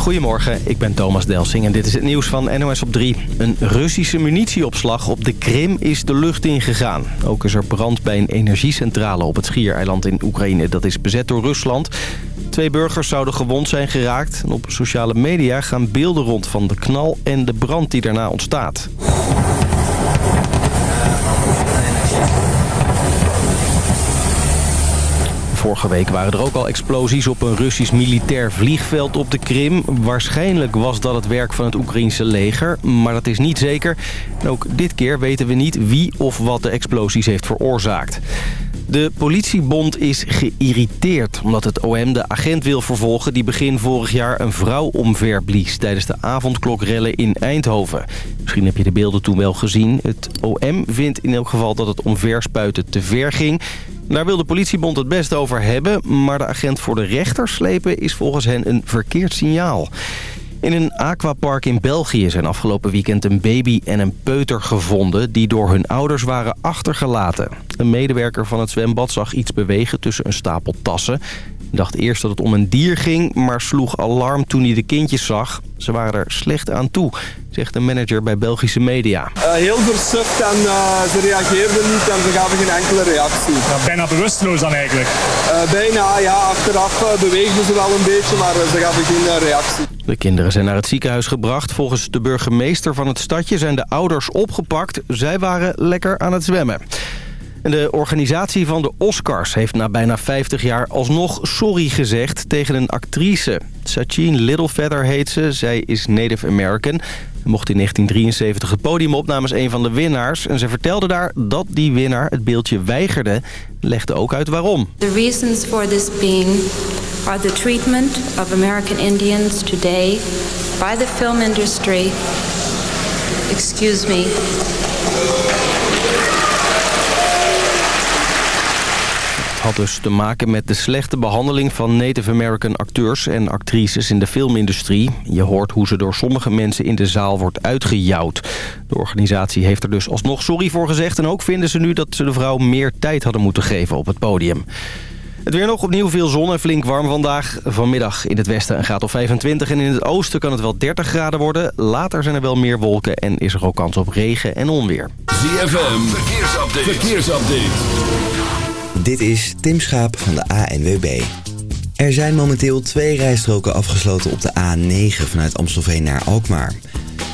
Goedemorgen, ik ben Thomas Delsing en dit is het nieuws van NOS op 3. Een Russische munitieopslag op de Krim is de lucht ingegaan. Ook is er brand bij een energiecentrale op het schiereiland in Oekraïne. Dat is bezet door Rusland. Twee burgers zouden gewond zijn geraakt. En op sociale media gaan beelden rond van de knal en de brand die daarna ontstaat. Vorige week waren er ook al explosies op een Russisch militair vliegveld op de Krim. Waarschijnlijk was dat het werk van het Oekraïense leger, maar dat is niet zeker. En ook dit keer weten we niet wie of wat de explosies heeft veroorzaakt. De politiebond is geïrriteerd omdat het OM de agent wil vervolgen... die begin vorig jaar een vrouw omverblies tijdens de avondklokrellen in Eindhoven. Misschien heb je de beelden toen wel gezien. Het OM vindt in elk geval dat het omverspuiten te ver ging. Daar wil de politiebond het best over hebben... maar de agent voor de rechter slepen is volgens hen een verkeerd signaal. In een aquapark in België zijn afgelopen weekend een baby en een peuter gevonden... die door hun ouders waren achtergelaten. Een medewerker van het zwembad zag iets bewegen tussen een stapel tassen dacht eerst dat het om een dier ging, maar sloeg alarm toen hij de kindjes zag. Ze waren er slecht aan toe, zegt een manager bij Belgische media. Uh, heel versuft en uh, ze reageerden niet en ze gaven geen enkele reactie. Ja, bijna bewusteloos dan eigenlijk? Uh, bijna, ja. Achteraf beweegden ze wel een beetje, maar ze gaven geen reactie. De kinderen zijn naar het ziekenhuis gebracht. Volgens de burgemeester van het stadje zijn de ouders opgepakt. Zij waren lekker aan het zwemmen. De organisatie van de Oscars heeft na bijna 50 jaar alsnog sorry gezegd tegen een actrice. Sachin Littlefeather heet ze. Zij is Native American. Mocht in 1973 het podium op namens een van de winnaars. En ze vertelde daar dat die winnaar het beeldje weigerde. Legde ook uit waarom. The reasons for this being are the treatment of American Indians today by the film industry. Excuse me. Had dus te maken met de slechte behandeling van Native American acteurs en actrices in de filmindustrie. Je hoort hoe ze door sommige mensen in de zaal wordt uitgejouwd. De organisatie heeft er dus alsnog sorry voor gezegd en ook vinden ze nu dat ze de vrouw meer tijd hadden moeten geven op het podium. Het weer nog opnieuw veel zon en flink warm vandaag. Vanmiddag in het westen een graad of 25 en in het oosten kan het wel 30 graden worden. Later zijn er wel meer wolken en is er ook kans op regen en onweer. ZFM, verkeersupdate. verkeersupdate. Dit is Tim Schaap van de ANWB. Er zijn momenteel twee rijstroken afgesloten op de A9 vanuit Amstelveen naar Alkmaar.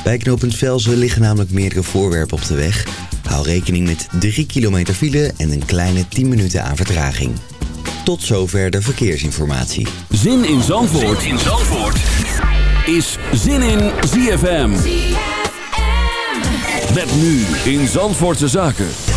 Bij knooppunt Velzen liggen namelijk meerdere voorwerpen op de weg. Hou rekening met 3 kilometer file en een kleine 10 minuten aan vertraging. Tot zover de verkeersinformatie. Zin in Zandvoort, zin in Zandvoort. is Zin in ZFM. ZFM. Met nu in Zandvoortse Zaken.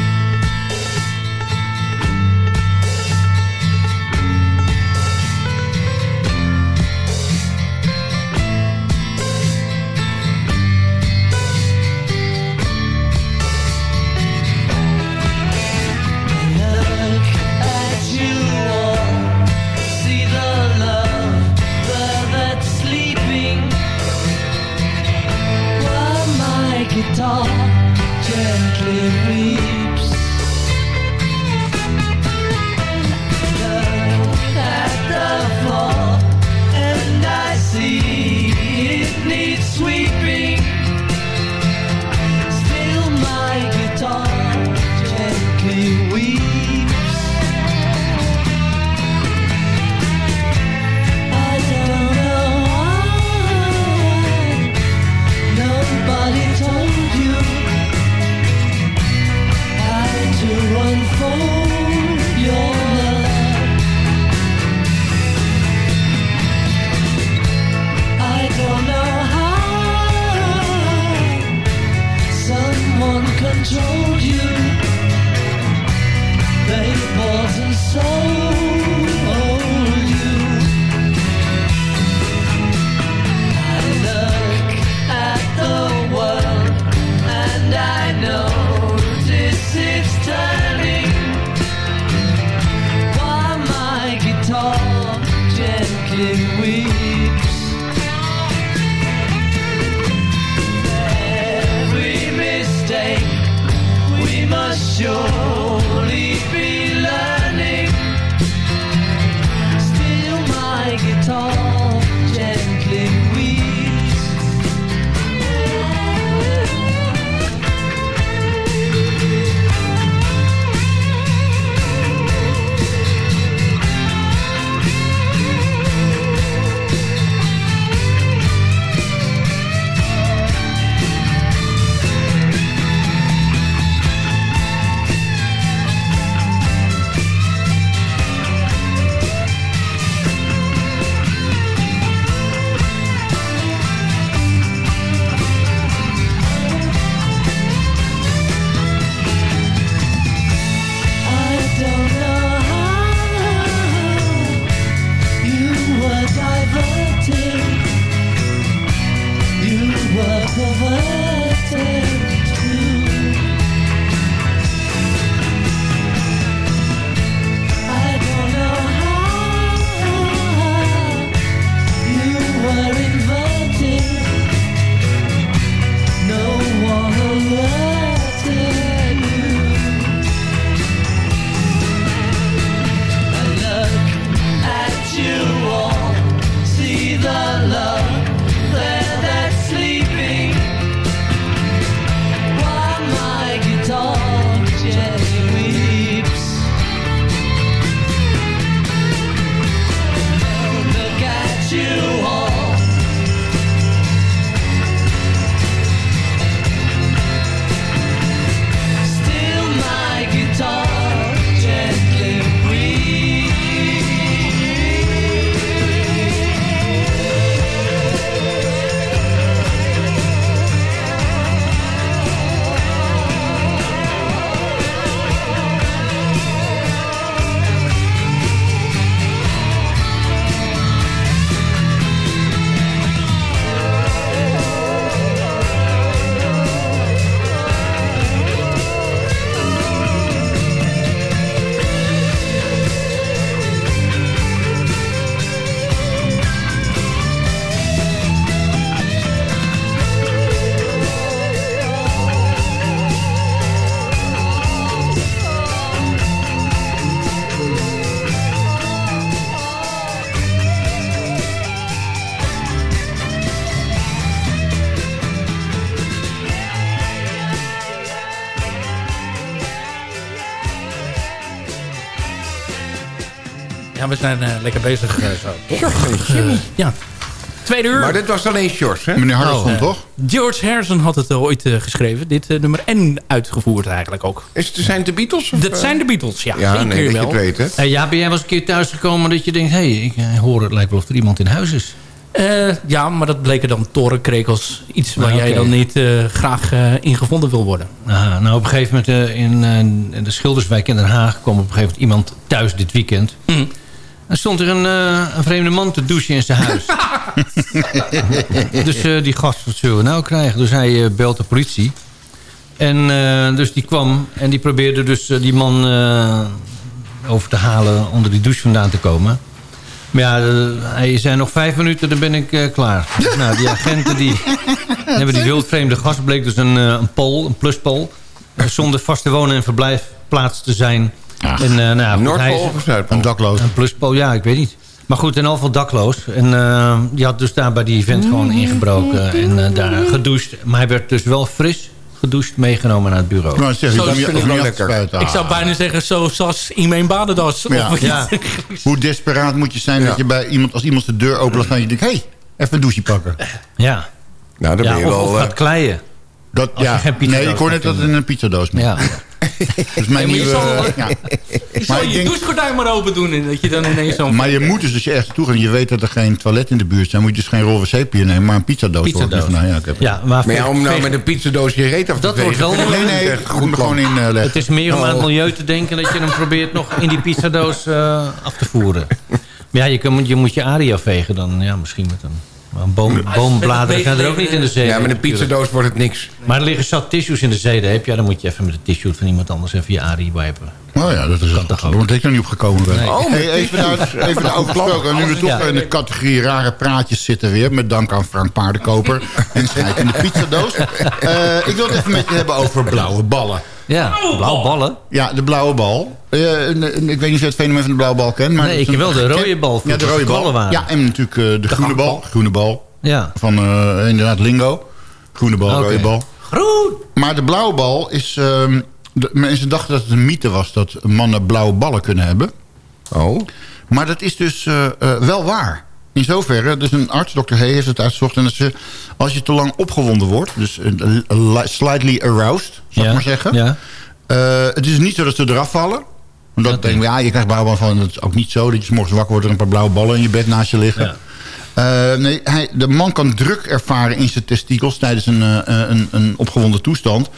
We zijn eh, lekker bezig uh, zo. Uh, ja. Tweede uur. Maar dit was alleen George, hè? Meneer Harrison, Oh. toch? George Harrison had het ooit geschreven. Dit nummer en uitgevoerd eigenlijk ook. Is het, zijn het de Beatles? Of, Dat zijn de Beatles, ja. Ja, nee, dat je wel. het weet, hè? Hey, ja, ben jij wel eens een keer thuisgekomen dat je denkt... hé, hey, ik eh, hoor het lijkt wel of er iemand in huis is. Eh, ja, maar dat bleken dan torenkrekels. Iets waar Ah, jij dan niet eh, graag eh, in gevonden wil worden. Aha, nou, op een gegeven moment eh, in, eh, in de Schilderswijk in Den Haag... kwam op een gegeven moment iemand thuis dit weekend. Mm. En stond er een, eh, een vreemde man te douchen in zijn huis. dus eh, die gast, wat zullen we nou krijgen? Dus hij eh, belt de politie. En dus die kwam en die probeerde dus die man over te halen... onder die douche vandaan te komen. Maar ja, hij zei nog vijf minuten, dan ben ik klaar. nou, die agenten die hebben die wildvreemde gast... bleek dus een, een pol, een pluspol... zonder vaste wonen- en verblijfplaats te zijn. En, eh, nou, ja, Noordpool hij- of Zuidpool? Een dakloos. een pluspol, ja, ik weet niet. Maar goed, in elk geval dakloos. En eh, die had dus daar bij die event gewoon ingebroken en eh, daar gedoucht. Maar hij werd dus wel fris gedoucht meegenomen naar het bureau. Nou, zeg, Zo je, ik afgespuit. Ik zou bijna zeggen, zo zoals in mijn badendas. Ja. Of Ja. Hoe desperaat moet je zijn Ja. dat je bij iemand, als iemand de deur opent, dan je denkt, hé, hey, even een douche pakken. Ja, Nou, dan ja ben je of, wel... of gaat kleien. Dat, ja, nee, ik hoor net dat het in een pizzadoos moet. Ja. Dus mijn Ja, maar je zal- ja. Je denk- douchegordijn maar open doen en dat je dan ineens zo'n... Maar je moet dus, als je ergens naartoe gaat en je weet dat er geen toilet in de buurt is... dan moet je dus geen rol wc-papier nemen, maar een pizzadoos. Ik van, nou, ja, ik heb. Ja, maar, Maar ja, om nou met een pizzadoos je reet af te Dat wordt wel Nee, nee, echt een goed gewoon in eh, leggen. Het is meer om aan het Oh. milieu te denken... dat je hem probeert nog in die pizzadoos eh, af te voeren. Maar ja, je, kan, je moet je aria vegen dan. Ja, misschien met een, maar een boom, boombladeren gaan er ook niet in de zee. Ja, met een pizzadoos wordt het niks. Maar er liggen zat tissues in de zeedeep. Ja, dan moet je even met de tissue van iemand anders even je arie wipen. Oh ja, dat is toch ook? Want ik er niet op gekomen ben. Nee. Oh, Hey, even daar, even daarover gesproken. Nu we toch Ja. in de categorie rare praatjes zitten weer... met dank aan Frank Paardenkoper en Schijt in de pizzadoos. Eh, ik wil het even met je hebben over blauwe ballen. Ja, blauwe ballen. Ja, de blauwe bal. Eh, en- en ik weet niet of je het fenomeen van de blauwe bal kent. Maar Nee, ik ken wel de rode bal, Ja, de rode bal. ballen waren. Ja, en natuurlijk eh, de, groene bal. Groene bal. Ja. Van eh, inderdaad Lingo. Groene bal, rode bal. Groen! Maar de blauwe bal is... ehm, de, mensen dachten dat het een mythe was dat mannen blauwe ballen kunnen hebben. Oh. Maar dat is dus wel waar. In zoverre, dus een arts, dokter heeft het uitgezocht. En dat ze, als je te lang opgewonden wordt, dus eh, li- slightly aroused, zal ik maar zeggen. Ja. Eh, het is niet zo dat ze eraf vallen. Omdat Dat denk ik, ja, je krijgt blauwe ballen van. Het is ook niet zo dat je 's morgens wakker wordt en een paar blauwe ballen in je bed naast je liggen. Ja. Eh, nee, hij, de man kan druk ervaren in zijn testikels tijdens een, een, een opgewonden toestand.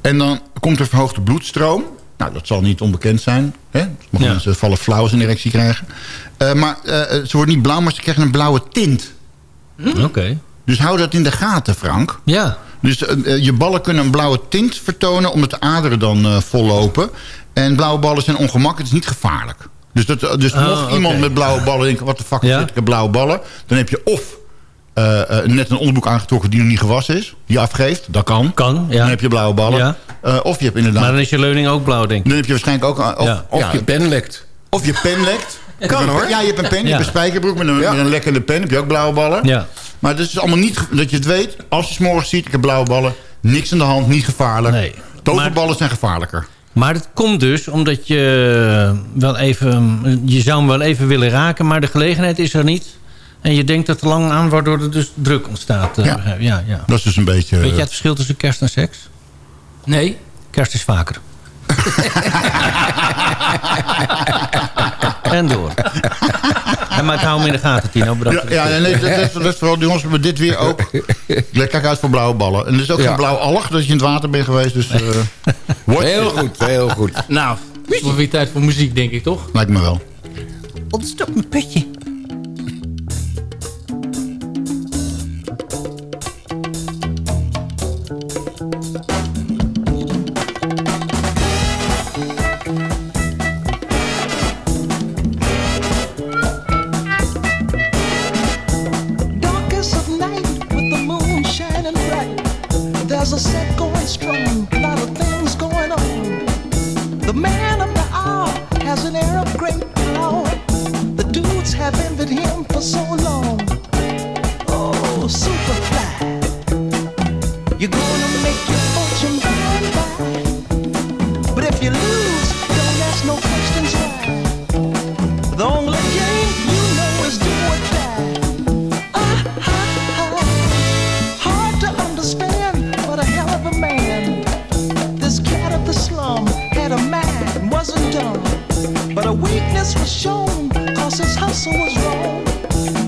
En dan komt er verhoogde bloedstroom. Nou, dat zal niet onbekend zijn. Hè? Sommige Ja. mensen vallen flauw als een erectie krijgen. Eh, maar eh, ze worden niet blauw, maar ze krijgen een blauwe tint. Oké. Dus hou dat in de gaten, Frank. Ja. Dus eh, je ballen kunnen een blauwe tint vertonen... omdat de aderen dan vollopen. En blauwe ballen zijn ongemakkelijk, het is niet gevaarlijk. Dus, dat, dus Oh, mocht iemand met blauwe ballen denken... wat de fuck Ja. zit ik heb blauwe ballen... dan heb je of eh, eh, net een onderbroek aangetrokken die nog niet gewassen is... die afgeeft, dat kan. Kan, ja. Dan heb je blauwe ballen. Ja. Eh, of je hebt inderdaad... Maar dan is je leuning ook blauw, denk ik. dan heb je waarschijnlijk ook... Of, Ja. of, je, pen lekt. of je pen lekt. Kan, hoor. Ja, je hebt een pen, je Ja. hebt een spijkerbroek met een, Ja. met een lekkende pen. heb je ook blauwe ballen. Ja. Maar het is allemaal niet, dat je het weet. Als je s morgens ziet, ik heb blauwe ballen. Niks aan de hand, niet gevaarlijk. Nee. Toverballen zijn gevaarlijker. Maar het komt dus omdat je wel even... Je zou hem wel even willen raken, maar de gelegenheid is er niet. En je denkt dat er lang aan, waardoor er dus druk ontstaat. eh, Ja. ja, ja. Dat is dus een beetje... Weet je het verschil tussen kerst en seks? Nee. Kerst is vaker. en door. Ja, maar ik hou hem in de gaten, Tino. Bedankt ja, ja, nee, dat, dat, dat is vooral, jongens, we dit weer ook. Kijk uit voor blauwe ballen. En er is ook Ja. geen blauw alg dat je in het water bent geweest. Dus eh Heel goed, heel goed. Nou, het is wel weer tijd voor muziek, denk ik, toch? Lijkt me wel. Ontstop mijn petje.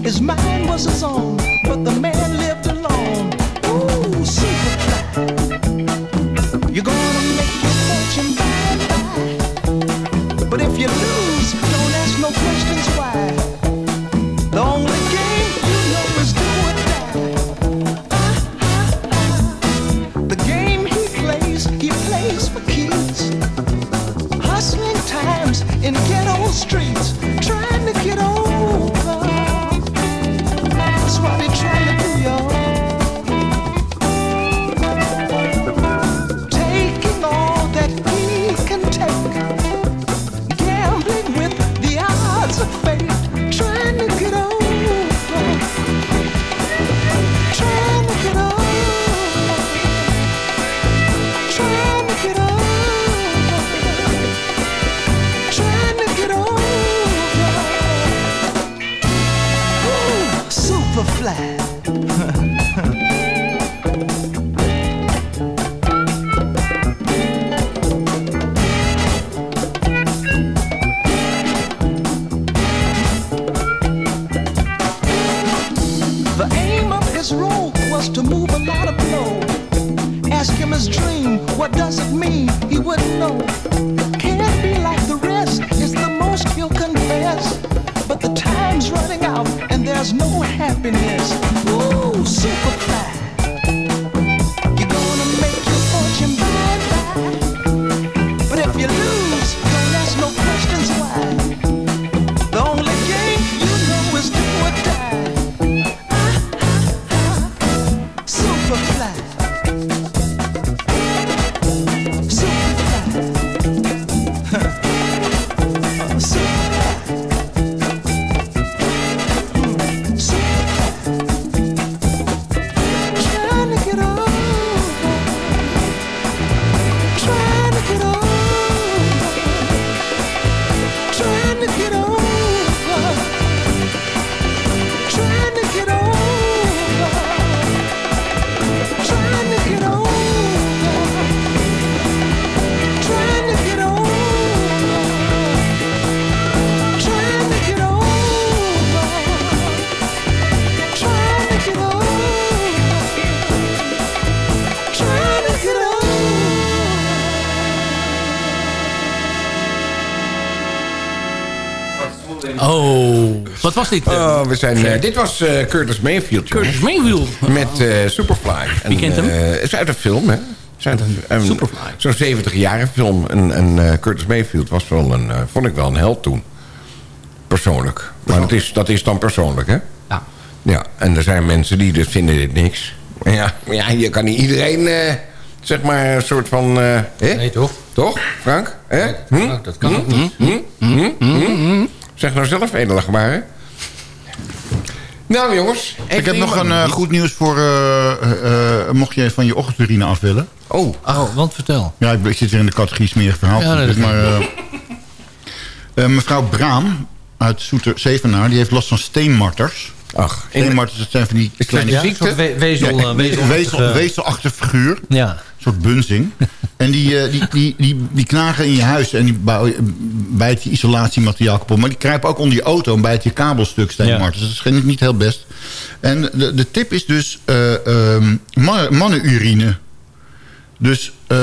His mind was his own, was dit? eh? Oh, we zijn, eh, dit was eh, Curtis Mayfield. jongens. Curtis Mayfield. Met Superfly. Wie kent hem? Het is uit een film, hè? Zo'n 70-jarige film. En, en Curtis Mayfield was wel een, vond ik wel een held toen. Persoonlijk. Maar dat is, dat is dan persoonlijk, hè? Ja. Ja, en er zijn mensen die dus vinden dit niks. Ja, ja je kan niet iedereen, zeg maar, een soort van... hè? Nee, toch? Toch, Frank? Hè? Hm? Dat kan ook niet. Hm? Hm? Hm? Zeg nou zelf edelig maar, hè? Nou, jongens. Ik heb nog een eh, goed nieuws voor... eh, eh, mocht je van je ochtendurine af willen. Oh. Oh, want vertel. Ja, ik zit weer in de categorie smerig verhaal. Ja, dat maar, eh, eh, mevrouw Braam uit Soeter Zevenaar... die heeft last van steenmarters. Ach, steenmarters, dat zijn van die kleine... Ja, soort we- wezel, Ja, eh, wezelachtige- wezel, wezelachtige figuur. Ja. Een soort bunzing. en die, eh, die, die, die, die knagen in je huis en die bijt je isolatiemateriaal kapot. Maar die kruipen ook onder je auto en bijt je kabelstuk, steenmarters. Dat is geen- niet heel best. En de, de tip is dus eh, ehm, mannen- mannenurine. Dus eh,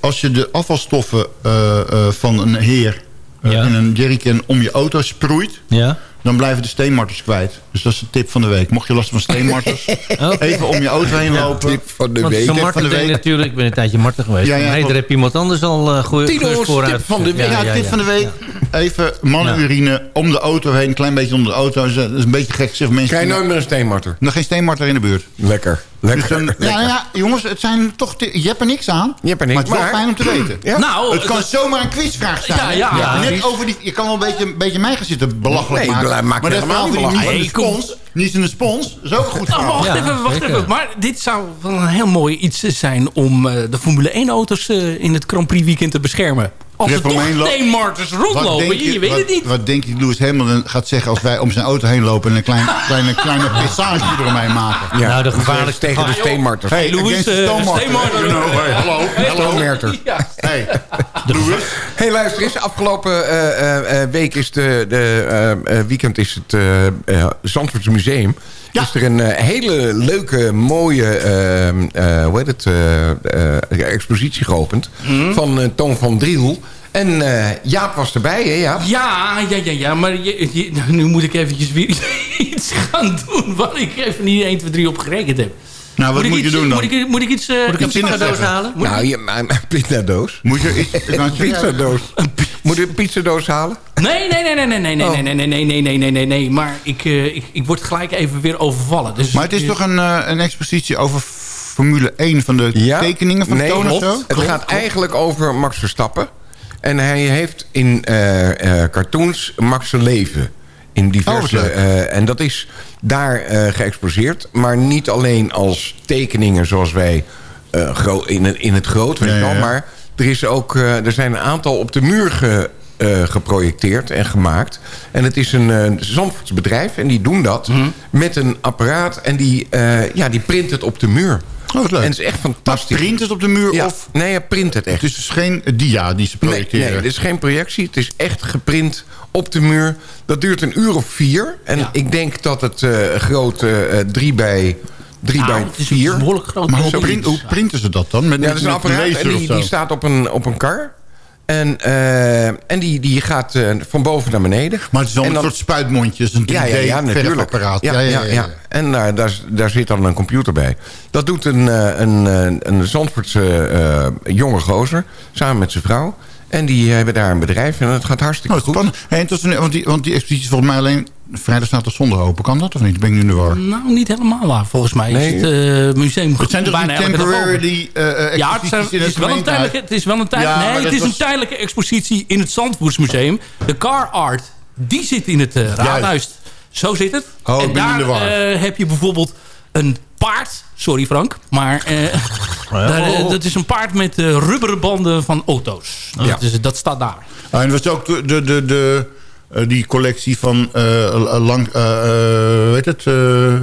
als je de afvalstoffen eh, eh, van een heer eh, Ja. in een jerrycan om je auto sproeit... Ja. Dan blijven de steenmarters kwijt. Dus dat is de tip van de week. Mocht je last van steenmarters, even om je auto heen lopen. Tip van de Want week. Marten van de week. natuurlijk... Ik ben een tijdje Marten geweest. Ja, ja, Ja, nee, klopt. daar heb iemand anders al uh, goede Tino's vooruit. tip van de week. Ja, tip van de week. Even mannenurine om de auto heen. Een klein beetje om de auto. Dat is een beetje gek gezegd. Mensen Krijg je nooit meer een steenmarter. Nog geen steenmarter in de buurt. Lekker. Dus Lekker. ja, ja, jongens, het zijn toch... Je hebt er niks aan. Je hebt er niks, maar het is wel maar- fijn om te weten. Ja. Nou, Het kan zomaar een quizvraag zijn. Ja, ja, ja, Net over die, je kan wel een beetje, een beetje mij gaan zitten belachelijk Nee, maken. maak maar dat helemaal verhaal van die spons. Niet in de spons. is ook een goed verhaal. wacht Ja, even, wacht zeker. even. Maar dit zou wel een heel mooi iets zijn om eh, de Formule 1 auto's eh, in het Grand Prix weekend te beschermen. Als er toch steenmarters rondlopen, denk je, je weet wat, het niet. Wat denk je Lewis Hamilton gaat zeggen als wij om zijn auto heen lopen... en een klein, kleine, kleine passage eromheen maken? Ja, Nou, de gevaarlijkste tegen de steenmarters. Hey, Louis, eh, stonemarter. steenmarter. You know, hey, hallo, hallo. Ja. Hey, Hey, luister eens. Afgelopen eh, eh, eh, week is de, de eh, eh, weekend is het Zandvoorts Museum. Is er een eh, hele leuke, mooie eh, hoe heet het, eh, expositie geopend. Van eh, Toon van Driel. En eh, Jaap was erbij, hè Jaap? Ja, ja, ja, ja. Maar je, je- nu moet ik eventjes weer iets gaan doen... waar ik even niet 1, 2, 3 op gerekend heb. Nou, wat moet, je doen dan? Moet ik, moet ik iets, uh, moet ik halen? Moet nou, je, een pizzadoos? Moet je iets... een pizzadoos. Moet je een pizzadoos halen? Nee, nee, nee, nee, nee, nee, nee, nee, nee, nee, nee, nee, nee, nee, nee. Maar ik, uh, ik, ik word gelijk even weer overvallen. Dus maar het is toch een, een expositie over Formule 1 van de tekeningen van nee, zo? Het gaat eigenlijk over Max Verstappen. En hij heeft in cartoons Max' leven in Oh, diverse... eh, en dat is daar eh, geëxposeerd. Maar niet alleen als tekeningen zoals wij eh, in, het- in het groot. Weet Ja, wel, ja, ja. Maar er, is ook, er zijn een aantal op de muur ge, geprojecteerd en gemaakt. En het is een uh. En die doen dat Mhm. met een apparaat. En die, ja, die print het op de muur. Oh. En het is echt fantastisch. print het op de muur Ja. of... Nee, hij print het echt. Het is dus geen dia die ze projecteren? nee, dit is geen projectie. Het is echt geprint op de muur. Dat duurt een uur of vier. En ik denk dat het eh groot eh, eh, drie bij, drie Nou, bij het is vier... behoorlijk groot. Maar hoe, print, hoe printen ze dat dan? Met, Ja, dat is een apparaat en die, zo? die staat op een, op een kar. En, eh, en die, die gaat eh, van boven naar beneden. Maar het is wel En een dan- soort spuitmondje. Een 3D ja, ja, ja, natuurlijk. Ja, ja, ja, En daar, daar, daar zit dan een computer bij. Dat doet een, eh, een, eh, een Zandvoortse eh, jonge gozer samen met zijn vrouw. En die hebben daar een bedrijf en het gaat hartstikke Oh, goed. spannend. Hey, en tot een- want, die, want die expositie is volgens mij alleen vrijdag, zaterdag, zondag open. Kan dat of niet? Ben ik nu in de war? Nou, niet helemaal waar. Volgens mij Nee. is het eh, museum Het zijn toch bijna temporary eh eh, Ja, het, zijn- exposities in het het is wel een tijdelijke, het is wel een tijd, Ja, maar nee, het is een tijdelijke expositie in het Zandvoortsmuseum. De car art, die zit in het eh, raadhuis. Zo zit het. Oh, ik en ben in daar de war. eh, heb je bijvoorbeeld een paard. Sorry Frank, maar eh, daar, eh, dat is een paard met eh, rubberen banden van auto's. Ja. Dus dat staat daar. Ah, en was ook de, de, de, de, eh, die collectie van eh, lang, eh, eh, weet het, eh,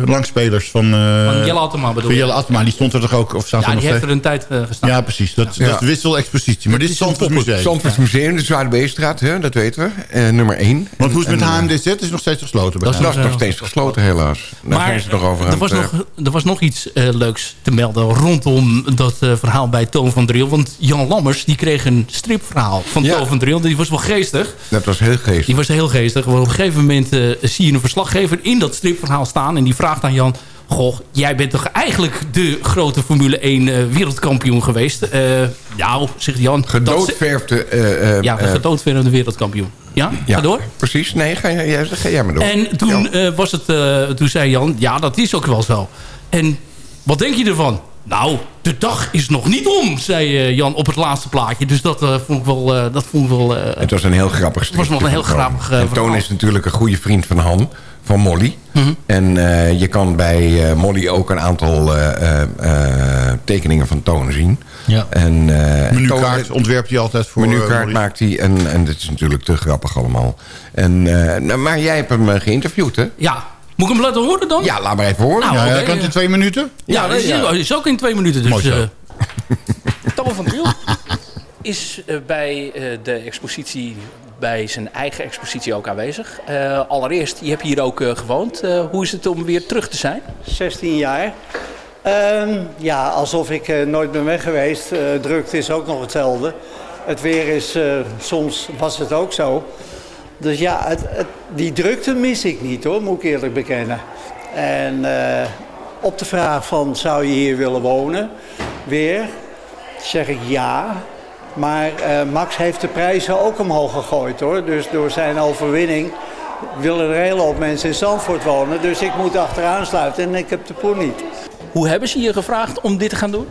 langspelers van, eh, Van Jelle Attema bedoel? Jelle Attema. Die stond er toch ook? Of staat Ja, er nog die heeft steeds? er een tijd gestaan. Ja, precies. Dat, Ja. dat is wisselexpositie. Maar dit is Zandvoort. Museum. Zandvoorts Museum, de Zwaardebeestraat, hè, dat weten we. Eh, nummer 1. Want hoe is het met HMDZ? Het is nog steeds gesloten. Dat is nog steeds gesloten, helaas. Daar ze nog over aan er, was nog, er was nog iets eh, leuks te melden rondom dat eh, verhaal bij Toon van Driel. Want Jan Lammers die kreeg een stripverhaal van Ja. Toon van Driel. Die was wel geestig. Dat was heel geestig. Die was heel geestig. Maar op een gegeven moment eh, zie je een verslaggever in dat stripverhaal staan. En die vraagt aan Jan... Goh, jij bent toch eigenlijk de grote Formule 1 eh, wereldkampioen geweest? Nou, zegt Jan. dat- Gedoodverfde... eh, Ja, de gedoodverfde wereldkampioen. Ja, ja, ga door. Precies. Nee, ga, jij, ga jij maar door. En toen, was het, toen zei Jan, ja, dat is ook wel zo. En wat denk je ervan? Nou, de dag is nog niet om, zei eh, Jan op het laatste plaatje. Dus dat eh, vond ik wel... eh, dat vond ik wel eh, Het was een heel grappig Het was wel een heel grappig, En Toon is natuurlijk een goede vriend van Han, van Molly. Mhm. En eh, je kan bij eh, Molly ook een aantal eh, eh, eh, tekeningen van Toon zien. Ja. En, eh, Menukaart Toon- ontwerpt hij altijd voor... menukaart maakt hij. En, en dat is natuurlijk te grappig allemaal. En, eh, nou, maar jij hebt hem geïnterviewd, hè? ja, moet ik hem laten horen dan? Ja, laat maar even horen. Nou, Ja, kan het in twee minuten? Ja, dat is, is ook in twee minuten. Dus, zo. eh, Toon van Driel is eh, bij eh, de expositie, bij zijn eigen expositie ook aanwezig. Eh, allereerst, je hebt hier ook eh, gewoond. Eh, hoe is het om weer terug te zijn? 16 jaar. Ehm, ja, alsof ik nooit ben weg geweest. Eh, drukte is ook nog hetzelfde. Het weer is, eh, soms was het ook zo. Dus ja, het, die drukte mis ik niet hoor, moet ik eerlijk bekennen. En eh, op de vraag van zou je hier willen wonen, weer, zeg ik ja. Maar eh, Max heeft de prijzen ook omhoog gegooid hoor. Dus door zijn overwinning willen er een hele hoop mensen in Zandvoort wonen. Dus ik moet achteraan sluiten en ik heb de poen niet. Hoe hebben ze je gevraagd om dit te gaan doen?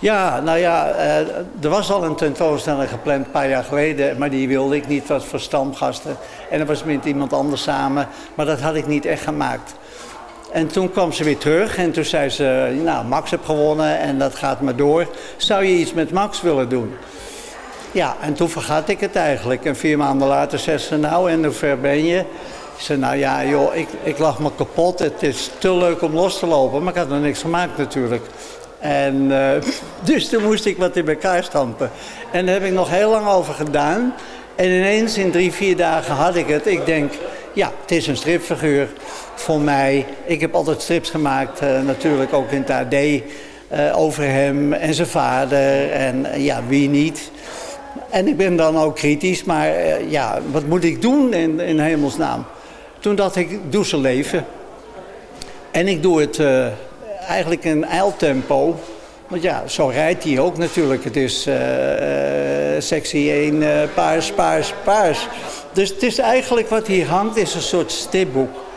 Ja, nou ja, eh, er was al een tentoonstelling gepland een paar jaar geleden, maar die wilde ik niet, was voor stamgasten. En dat was met iemand anders samen, maar dat had ik niet echt gemaakt. En toen kwam ze weer terug en toen zei ze, nou Max heb gewonnen en dat gaat maar door. Zou je iets met Max willen doen? Ja, en toen vergat ik het eigenlijk. En vier maanden later zei ze, nou en hoe ver ben je? Ik zei, nou ja joh, ik, ik lag me kapot. Het is te leuk om los te lopen, maar ik had er niks gemaakt natuurlijk. En, eh, dus toen moest ik wat in elkaar stampen. En daar heb ik nog heel lang over gedaan. En ineens in drie, vier dagen had ik het. Ik denk, ja, het is een stripfiguur voor mij. Ik heb altijd strips gemaakt, eh, natuurlijk ook in het AD. eh, over hem en zijn vader. En ja, wie niet. En ik ben dan ook kritisch. Maar ja, wat moet ik doen in, in hemelsnaam? Toen dacht ik, doe zijn leven. En ik doe het eigenlijk in eiltempo. Want ja, zo rijdt hij ook natuurlijk. Het is eh, sectie 1, eh, paars, paars, paars. Dus het is eigenlijk wat hier hangt, is een soort stipboek.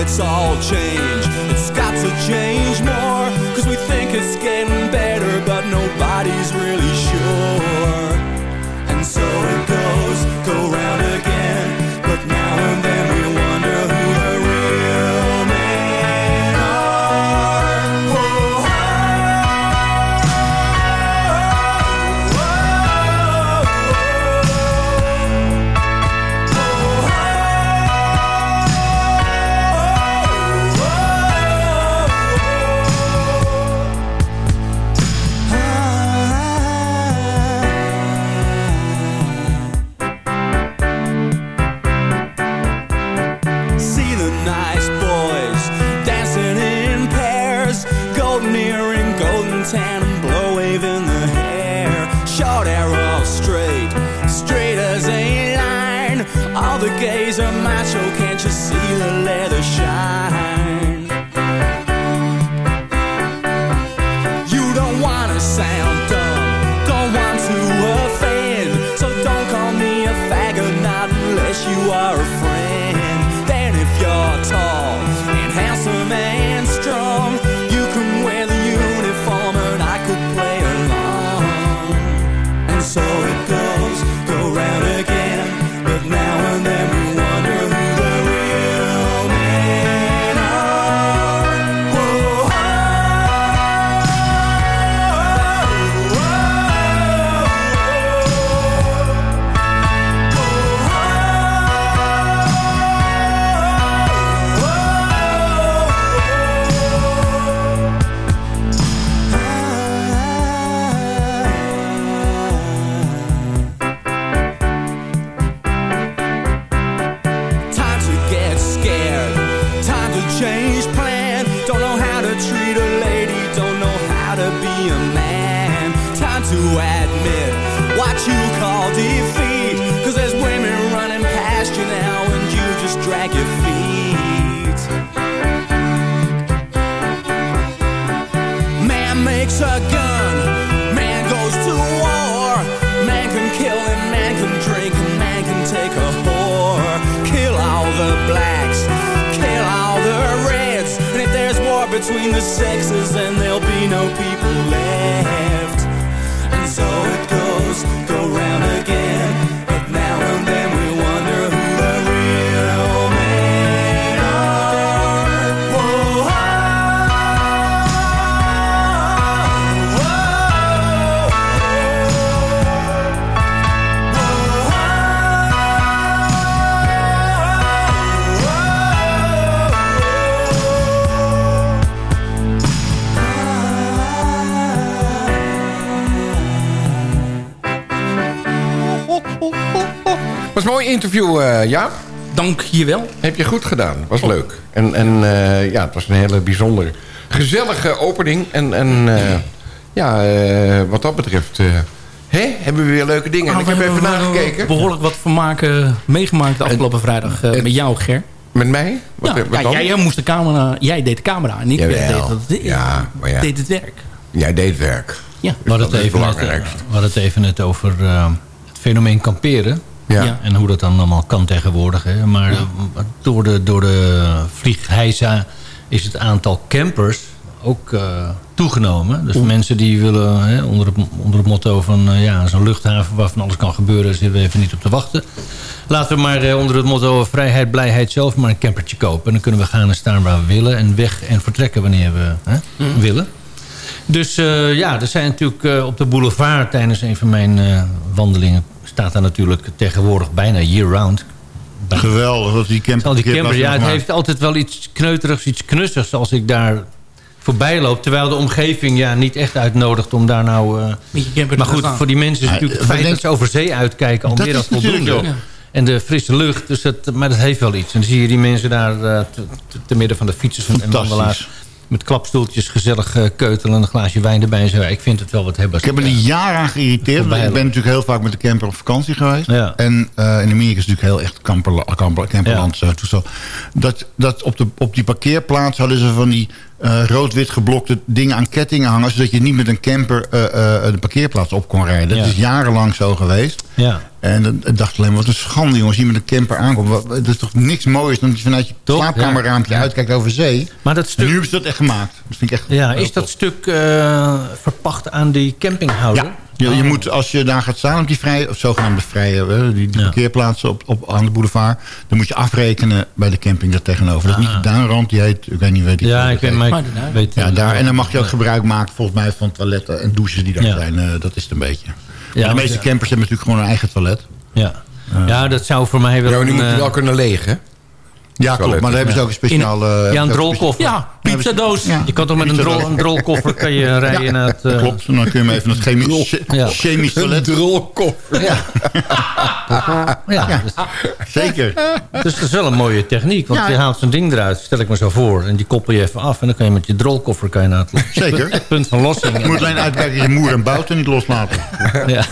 It's all changed. It's got to change between the sexes, and there'll be no people interview, eh Jaap. Dank je wel. Heb je goed gedaan. Was leuk. En, en eh, ja, het was een hele bijzondere, gezellige opening. En, en eh, ja, eh, wat dat betreft... eh, hè, hebben we weer leuke dingen. En Ah, ik we heb even hebben nagekeken. Behoorlijk wat vermaken meegemaakt de afgelopen vrijdag eh, met jou, Ger. Met mij? Wat, Ja, wat ja, dan? jij, jij moest de camera, jij deed de camera en ik Jawel. deed, het, Ja, maar ja. deed het werk. Jij deed werk. Ja. We hadden, dat het is even net, we hadden het even net over eh, het fenomeen kamperen. Ja. Ja. En hoe dat dan allemaal kan tegenwoordig. Hè. Maar eh, door de, door de vliegheisa is het aantal campers ook eh, toegenomen. Dus mensen die willen hè, onder, het, onder het motto van eh, ja, zo'n luchthaven waarvan alles kan gebeuren, zitten we even niet op te wachten. Laten we maar eh, onder het motto vrijheid, blijheid zelf maar een campertje kopen. En dan kunnen we gaan en staan waar we willen en weg en vertrekken wanneer we hè, willen. Dus eh, ja, er zijn natuurlijk eh, op de boulevard tijdens een van mijn eh, wandelingen... staat daar natuurlijk tegenwoordig bijna year-round. Geweldig, dat die camper... Al die camper, ja, het heeft altijd wel iets kneuterigs, iets knussigs... als ik daar voorbij loop. Terwijl de omgeving ja, niet echt uitnodigt om daar nou... eh, maar goed, voor die mensen is natuurlijk het feit denk- dat ze over zee uitkijken... al Dat meer dan voldoende. Ja. En de frisse lucht, dus dat, maar dat heeft wel iets. En dan zie je die mensen daar eh, te, te, te midden van de fietsers en wandelaars... met klapstoeltjes gezellig eh, keutelen en een glaasje wijn erbij. en Zo. Ik vind het wel wat hebben. Ik heb er jaren aan geïrriteerd. want Ik ben natuurlijk heel vaak met de camper op vakantie geweest. Ja. En eh, in Amerika is natuurlijk heel echt kamper, kamper, camperland. eh, toestel. Dat, dat op, de, op die parkeerplaats hadden ze van die eh, rood-wit geblokte dingen aan kettingen hangen... zodat je niet met een camper eh, eh, de parkeerplaats op kon rijden. Dat is jarenlang zo geweest. Ja. En dan- ik dacht alleen, wat een schande jongens, die met een camper aankomt. Wat- Het is toch niks moois dan dat je vanuit je slaapkamerraampje Ja. uitkijkt over zee. Maar dat En stuk, nu hebben ze dat echt gemaakt. Dat vind ik echt ja, is dat stuk verpacht aan die campinghouder? Ja, je, je moet als je daar gaat staan op die vrije, of zogenaamde vrije, hè, die, die Ja. parkeerplaatsen op, op, aan de boulevard, dan moet je afrekenen bij de camping daar tegenover. Dat is niet de Duinrand, die heet, ik weet niet, weet die Ja, ik weet, maar ik weet Ja, daar, en dan mag je ook gebruik maken volgens mij van toiletten en douches die daar Ja. zijn. eh, dat is het een beetje. De meeste campers hebben natuurlijk gewoon een eigen toilet. Ja. ja, dat zou voor mij wel... Ja, een, moet je eh, wel kunnen legen. Ja, klopt. Maar daar hebben ze ook een speciale... eh, ja, een drolkoffer. Ja, pizzadoos. Ja. Je kan toch met een, drol, een drolkoffer kan je rijden Ja, naar het... eh, klopt. En dan kun je hem even naar het chemisch, Ja. chemisch toilet. drolkoffer. Ja. ja, dus, Zeker. dus dat is wel een mooie techniek. Want Ja. je haalt zo'n ding eruit, stel ik me zo voor. En die koppel je even af. En dan kan je met je drolkoffer kan je naar het Zeker. punt van lossing. Je moet alleen uitkijken dat je moer en bouten niet loslaten. Ja.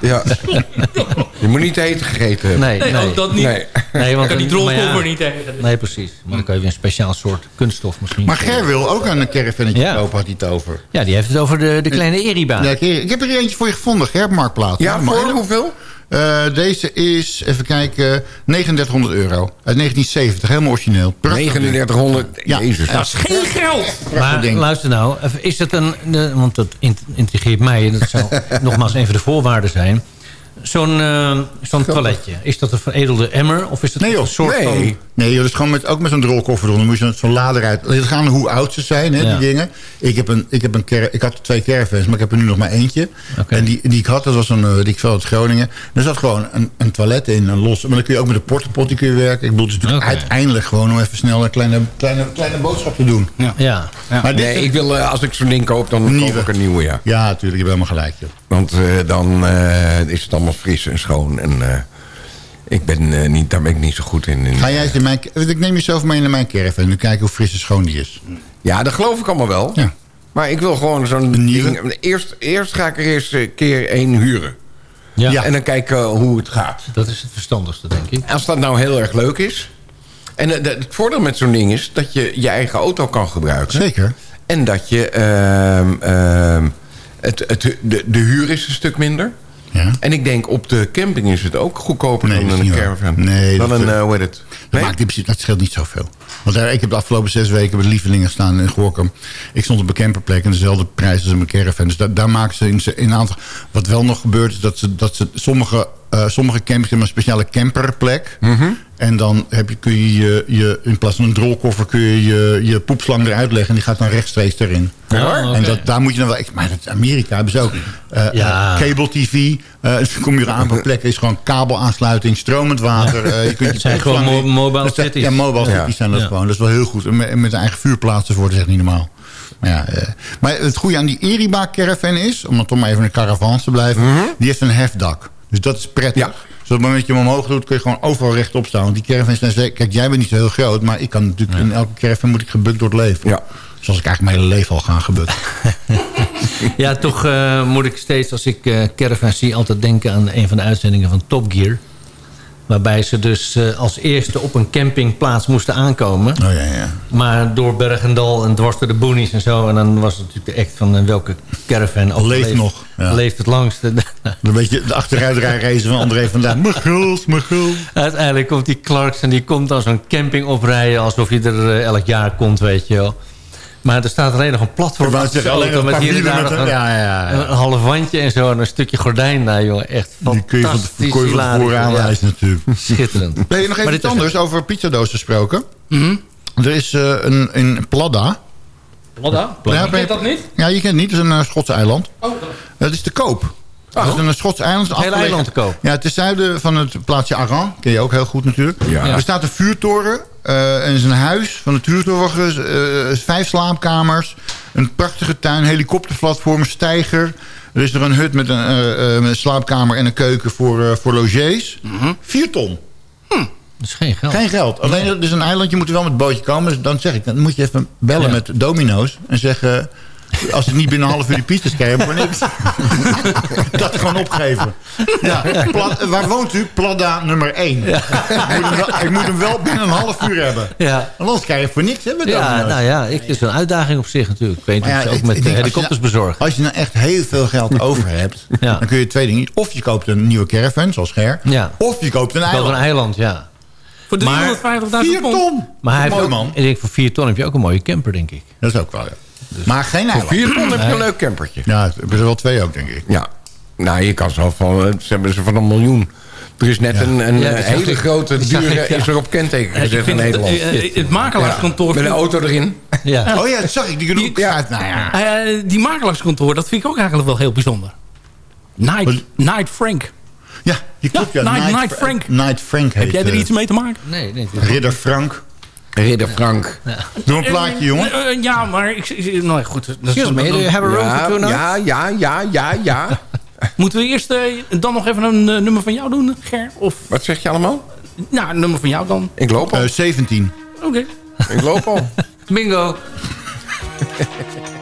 Ja. Je moet niet te eten gegeten hebben. Nee, Nee, nee. ook dat niet. Nee. Nee, want kan die drolkoffer ja. niet tegen. Nee, precies. Maar dan kan je weer een speciaal soort kunststof misschien. Maar Ger wil ook een caravannetje Ja. kopen, had hij het over. Ja, die heeft het over de, de kleine Eriba. Ja, ik, heb er eentje voor je gevonden, Ger, op Marktplaats. Ja, maar- voor hoeveel? Eh, deze is, even kijken, 3900 euro. Uit 1970, helemaal origineel. Prachtig ding. 3900. Ja. Jezus. Ja. Geen geld! Maar ding. luister nou, even, is het een... de- want dat int- intrigeert mij. En dat zou nogmaals een van de voorwaarden zijn. Zo'n eh, zo'n toiletje. Is dat een veredelde emmer? Of is dat Nee, een soort Nee. van... Nee, dat is gewoon met, ook met zo'n drolkoffer doen. Dan moet je zo'n- zo'n lader uit. Het gaan hoe oud ze zijn, hè, Ja. die dingen. Ik, heb een, ik, heb een ik had twee caravans, maar ik heb er nu nog maar eentje. En die, die ik had, dat was een, die ik veel uit Groningen. Er zat gewoon een, een toilet in, een los. Maar dan kun je ook met een portapot die kun je werken. Ik bedoel, het is natuurlijk uiteindelijk gewoon om even snel een kleine, kleine, kleine boodschap te doen. Ja, Ja. Maar Nee, ik wil, eh, als ik zo'n ding koop, dan koop ik een nieuwe, ja. Ja, natuurlijk, je hebt helemaal gelijk. joh. Want eh, dan eh, is het allemaal fris en schoon. En eh, ik ben, eh, niet, daar ben ik niet zo goed in. in- Ga jij eens in mijn... Ik neem jezelf mee naar mijn caravan. Nu kijken hoe fris en schoon die is. Ja, dat geloof ik allemaal wel. Ja. Maar ik wil gewoon zo'n ding... Eerst, eerst ga ik er eerst een keer één huren. Ja. Ja. En dan kijken eh, hoe het gaat. Dat is het verstandigste, denk ik. Als dat nou heel erg leuk is... En eh, het voordeel met zo'n ding is dat je je eigen auto kan gebruiken. Zeker. En dat je... ehm, ehm, het, het, de, de huur is een stuk minder. Ja. En ik denk op de camping is het ook goedkoper Nee, dan een caravan. Nee, dan dat- een, eh, hoe heet het? Dat, maakt in principe, dat scheelt niet zoveel. Want daar, ik heb de afgelopen zes weken bij Lievelingen staan in Gorkum. Ik stond op een camperplek en dezelfde prijs als mijn caravan. Dus daar, daar maken ze in, in een aantal... Wat wel nog gebeurt is dat ze, dat ze sommige, eh, sommige campings hebben een speciale camperplek. Mhm. En dan heb je, kun je, je, je in plaats van een drolkoffer kun je je, je poepslang eruit leggen. En die gaat dan rechtstreeks erin. Ja. En dat, daar moet je dan wel... Maar dat, Amerika hebben ze ook eh, Ja. eh, cable tv. dan kom je aan op een plek. is gewoon kabelaansluiting, stromend water. je kunt je Het zijn gewoon mo- mobile dat cities. Ja, mobile cities zijn dat gewoon. Dat is wel heel goed. En met, met een eigen vuurplaatsen voor, dat is echt niet normaal. Maar, ja, eh, maar het goede aan die Eriba caravan is... om dan toch maar even in de caravans te blijven... die heeft een hefdak. Dus dat is prettig. Ja. Dus op het moment dat je hem omhoog doet... kun je gewoon overal rechtop staan. Want die caravans zijn zeker... Kijk, jij bent niet zo heel groot... maar ik kan natuurlijk in elke caravan moet ik gebukt door het leven. Ja. Zoals ik eigenlijk mijn hele leven al gaan gebukt. Ja, toch eh, moet ik steeds als ik eh caravan zie... altijd denken aan een van de uitzendingen van Top Gear. Waarbij ze dus eh, als eerste op een campingplaats moesten aankomen. Oh ja, ja. Maar door berg en dal en dwars door de boonies en zo. En dan was het natuurlijk de act van eh, welke caravan overleeft- nog, ja. leeft het langste. Een beetje de achteruitrijreizen van André vandaan. Mijn guld, mijn guld. Uiteindelijk komt die Clarks en die komt dan zo'n camping oprijden... alsof je er eh, elk jaar komt, weet je wel. Maar er staat alleen nog een platform achter alleen met hier en daar een, ja, ja, ja. een half wandje en zo... en een stukje gordijn daar, jongen. Echt Die kun je van, fantastisch ja. aanwijzen natuurlijk. Schitterend. Ben je nog even Maar iets anders over pizzadoos gesproken? Mhm. Er is eh, een in Pladda. Pladda? Ja, Je kent dat niet? Ja, je kent het niet. Het is een eh, Schotse eiland. Oh, Het is te koop. Het is een Schots eiland. Het hele eiland te koop? Ja, ten zuiden van het plaatsje Aran. Ken je ook heel goed natuurlijk. Ja. Er staat een vuurtoren. eh, en er is een huis van de vuurtoren. eh, vijf slaapkamers. Een prachtige tuin. Helikopterplatform. een Steiger. Er is er een hut met een, eh, eh, met een slaapkamer en een keuken voor, eh, voor logies. Vier ton. Dat is geen geld. Geen geld. Alleen het is een eiland, je moet er wel met een bootje komen. Dus dan zeg ik, dan moet je even bellen Ja. met Domino's. En zeggen, als het niet binnen een half uur die pizza's krijgen, voor niks. dat gewoon opgeven. Ja, waar woont u? Pladda nummer 1. Ik, moet hem wel, ik moet hem wel binnen een half uur hebben. Ja. Anders krijg je voor niks, hè, met Ja, nou ja, ik, het is een uitdaging op zich natuurlijk. Ik weet ja, het ook ik- met ik de als je helikopters nou- bezorgen. Als je nou echt heel veel geld over hebt, Ja. dan kun je twee dingen. Of je koopt een nieuwe caravan, zoals Ger. Ja. Of je koopt een Wel eiland. een eiland, ja. Voor 350.000 Vier pond. ton! Maar hij heeft Mooi ook, man. ik denk voor 4 ton heb je ook een mooie camper, denk ik. Dat is ook wel, ja. Maar geen Voor eiland. vier ton heb je een leuk campertje. Ja, er zijn wel twee ook, denk ik. Ja. Nou, je kan zo van... Ze hebben ze van een miljoen. Er is net een, een Ja, eh, hele ik. grote, dure... ik, ja. is er op kenteken Ja, gezet in het, Nederland. eh, eh, het makelaarskantoor... Met een auto erin. Ja. Oh ja, dat zag ik. Die ook uit. Nou ja. Eh, die makelaarskantoor, dat vind ik ook eigenlijk wel heel bijzonder. Night, Night Frank. Ja, die klopt. Ja, Night- Night Fra- Frank. Night Frank heet Heb jij er eh, iets mee te maken? Nee, nee. Ridder Frank. Ridder Frank. Doe een plaatje, jongen. Eh, eh, ja, maar ik... ik- Nou goed. dat is- Excuse me, room for Ja, ja, ja, ja, ja, ja. Moeten we eerst eh, dan nog even een nummer van jou doen, Ger? Of, Wat zeg je allemaal? nou, een nummer van jou dan. Ik loop al. Eh, 17. Oké. Ik loop al. Bingo.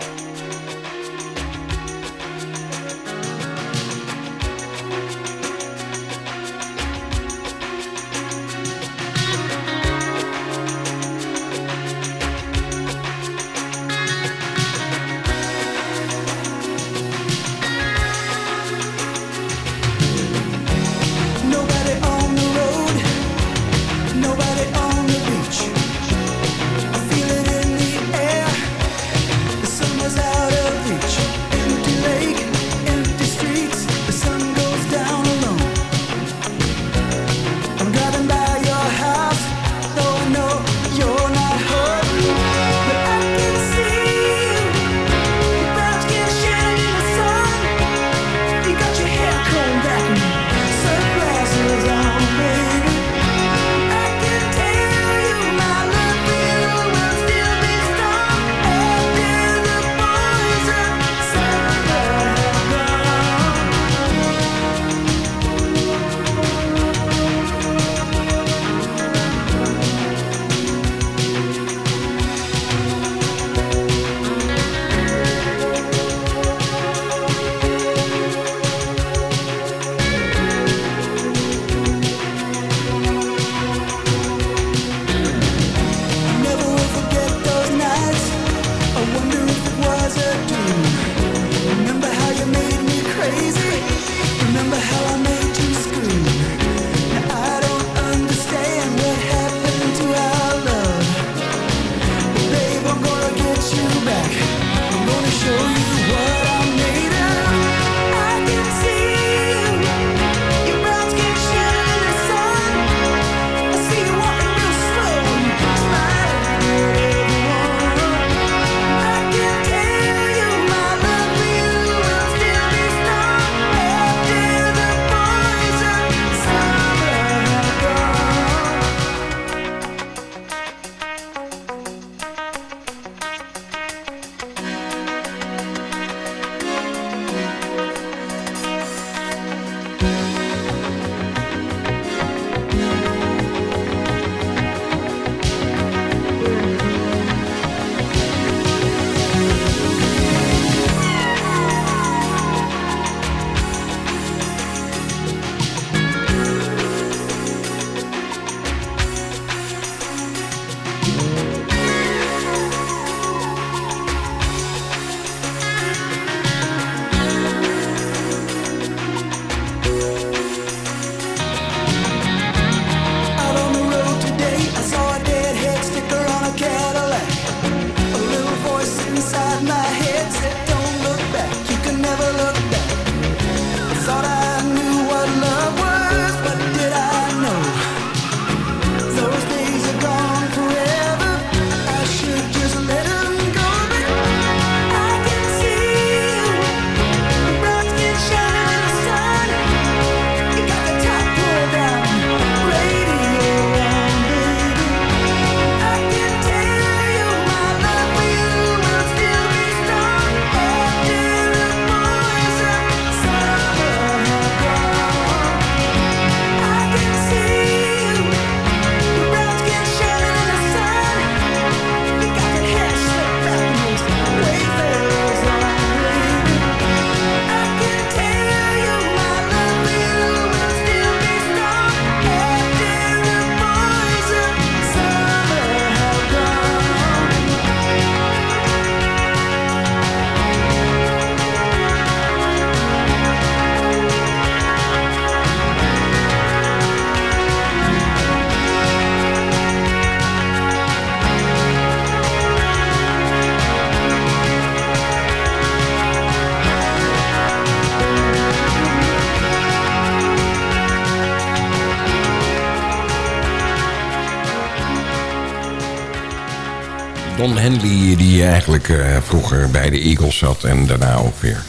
Don Henley, die eigenlijk eh, vroeger bij de Eagles zat en daarna ook weer.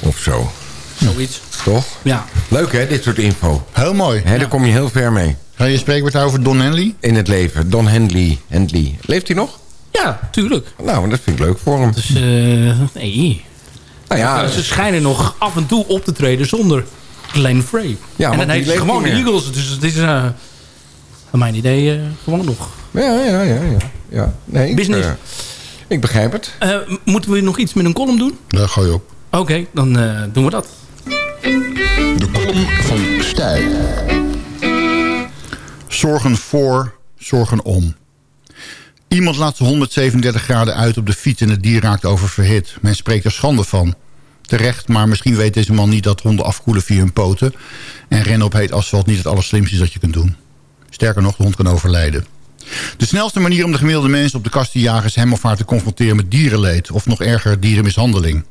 Of zo. Zoiets. Toch? Ja. Leuk hè, dit soort info. Heel mooi. Hè, Daar kom je heel ver mee. Ga je spreekwoord over Don Henley? In het leven. Don Henley. Henley. Leeft hij nog? Ja, tuurlijk. Nou, dat vind ik leuk voor hem. Dus, eh, nee. Nou ja, ze schijnen nog af en toe op te treden zonder Glenn Frey. Ja, en want dan heet leeft gewoon de. Eagles. Dus het is, uh, naar mijn idee, gewoon nog. Ja, ja, ja. ja. Ja. Nee, ik, Business. eh, ik begrijp het. Eh, moeten we nog iets met een column doen? Daar gooi je op. Oké, dan eh, doen we dat. De column van Stijl. Zorgen voor, zorgen om. Iemand laat ze 137 graden uit op de fiets en het dier raakt oververhit. Men spreekt er schande van. Terecht, maar misschien weet deze man niet dat honden afkoelen via hun poten... en rennen op heet asfalt niet het allerslimste is dat je kunt doen. Sterker nog, de hond kan overlijden. De snelste manier om de gemiddelde mens op de kast te jagen... is hem of haar te confronteren met dierenleed... of nog erger, dierenmishandeling.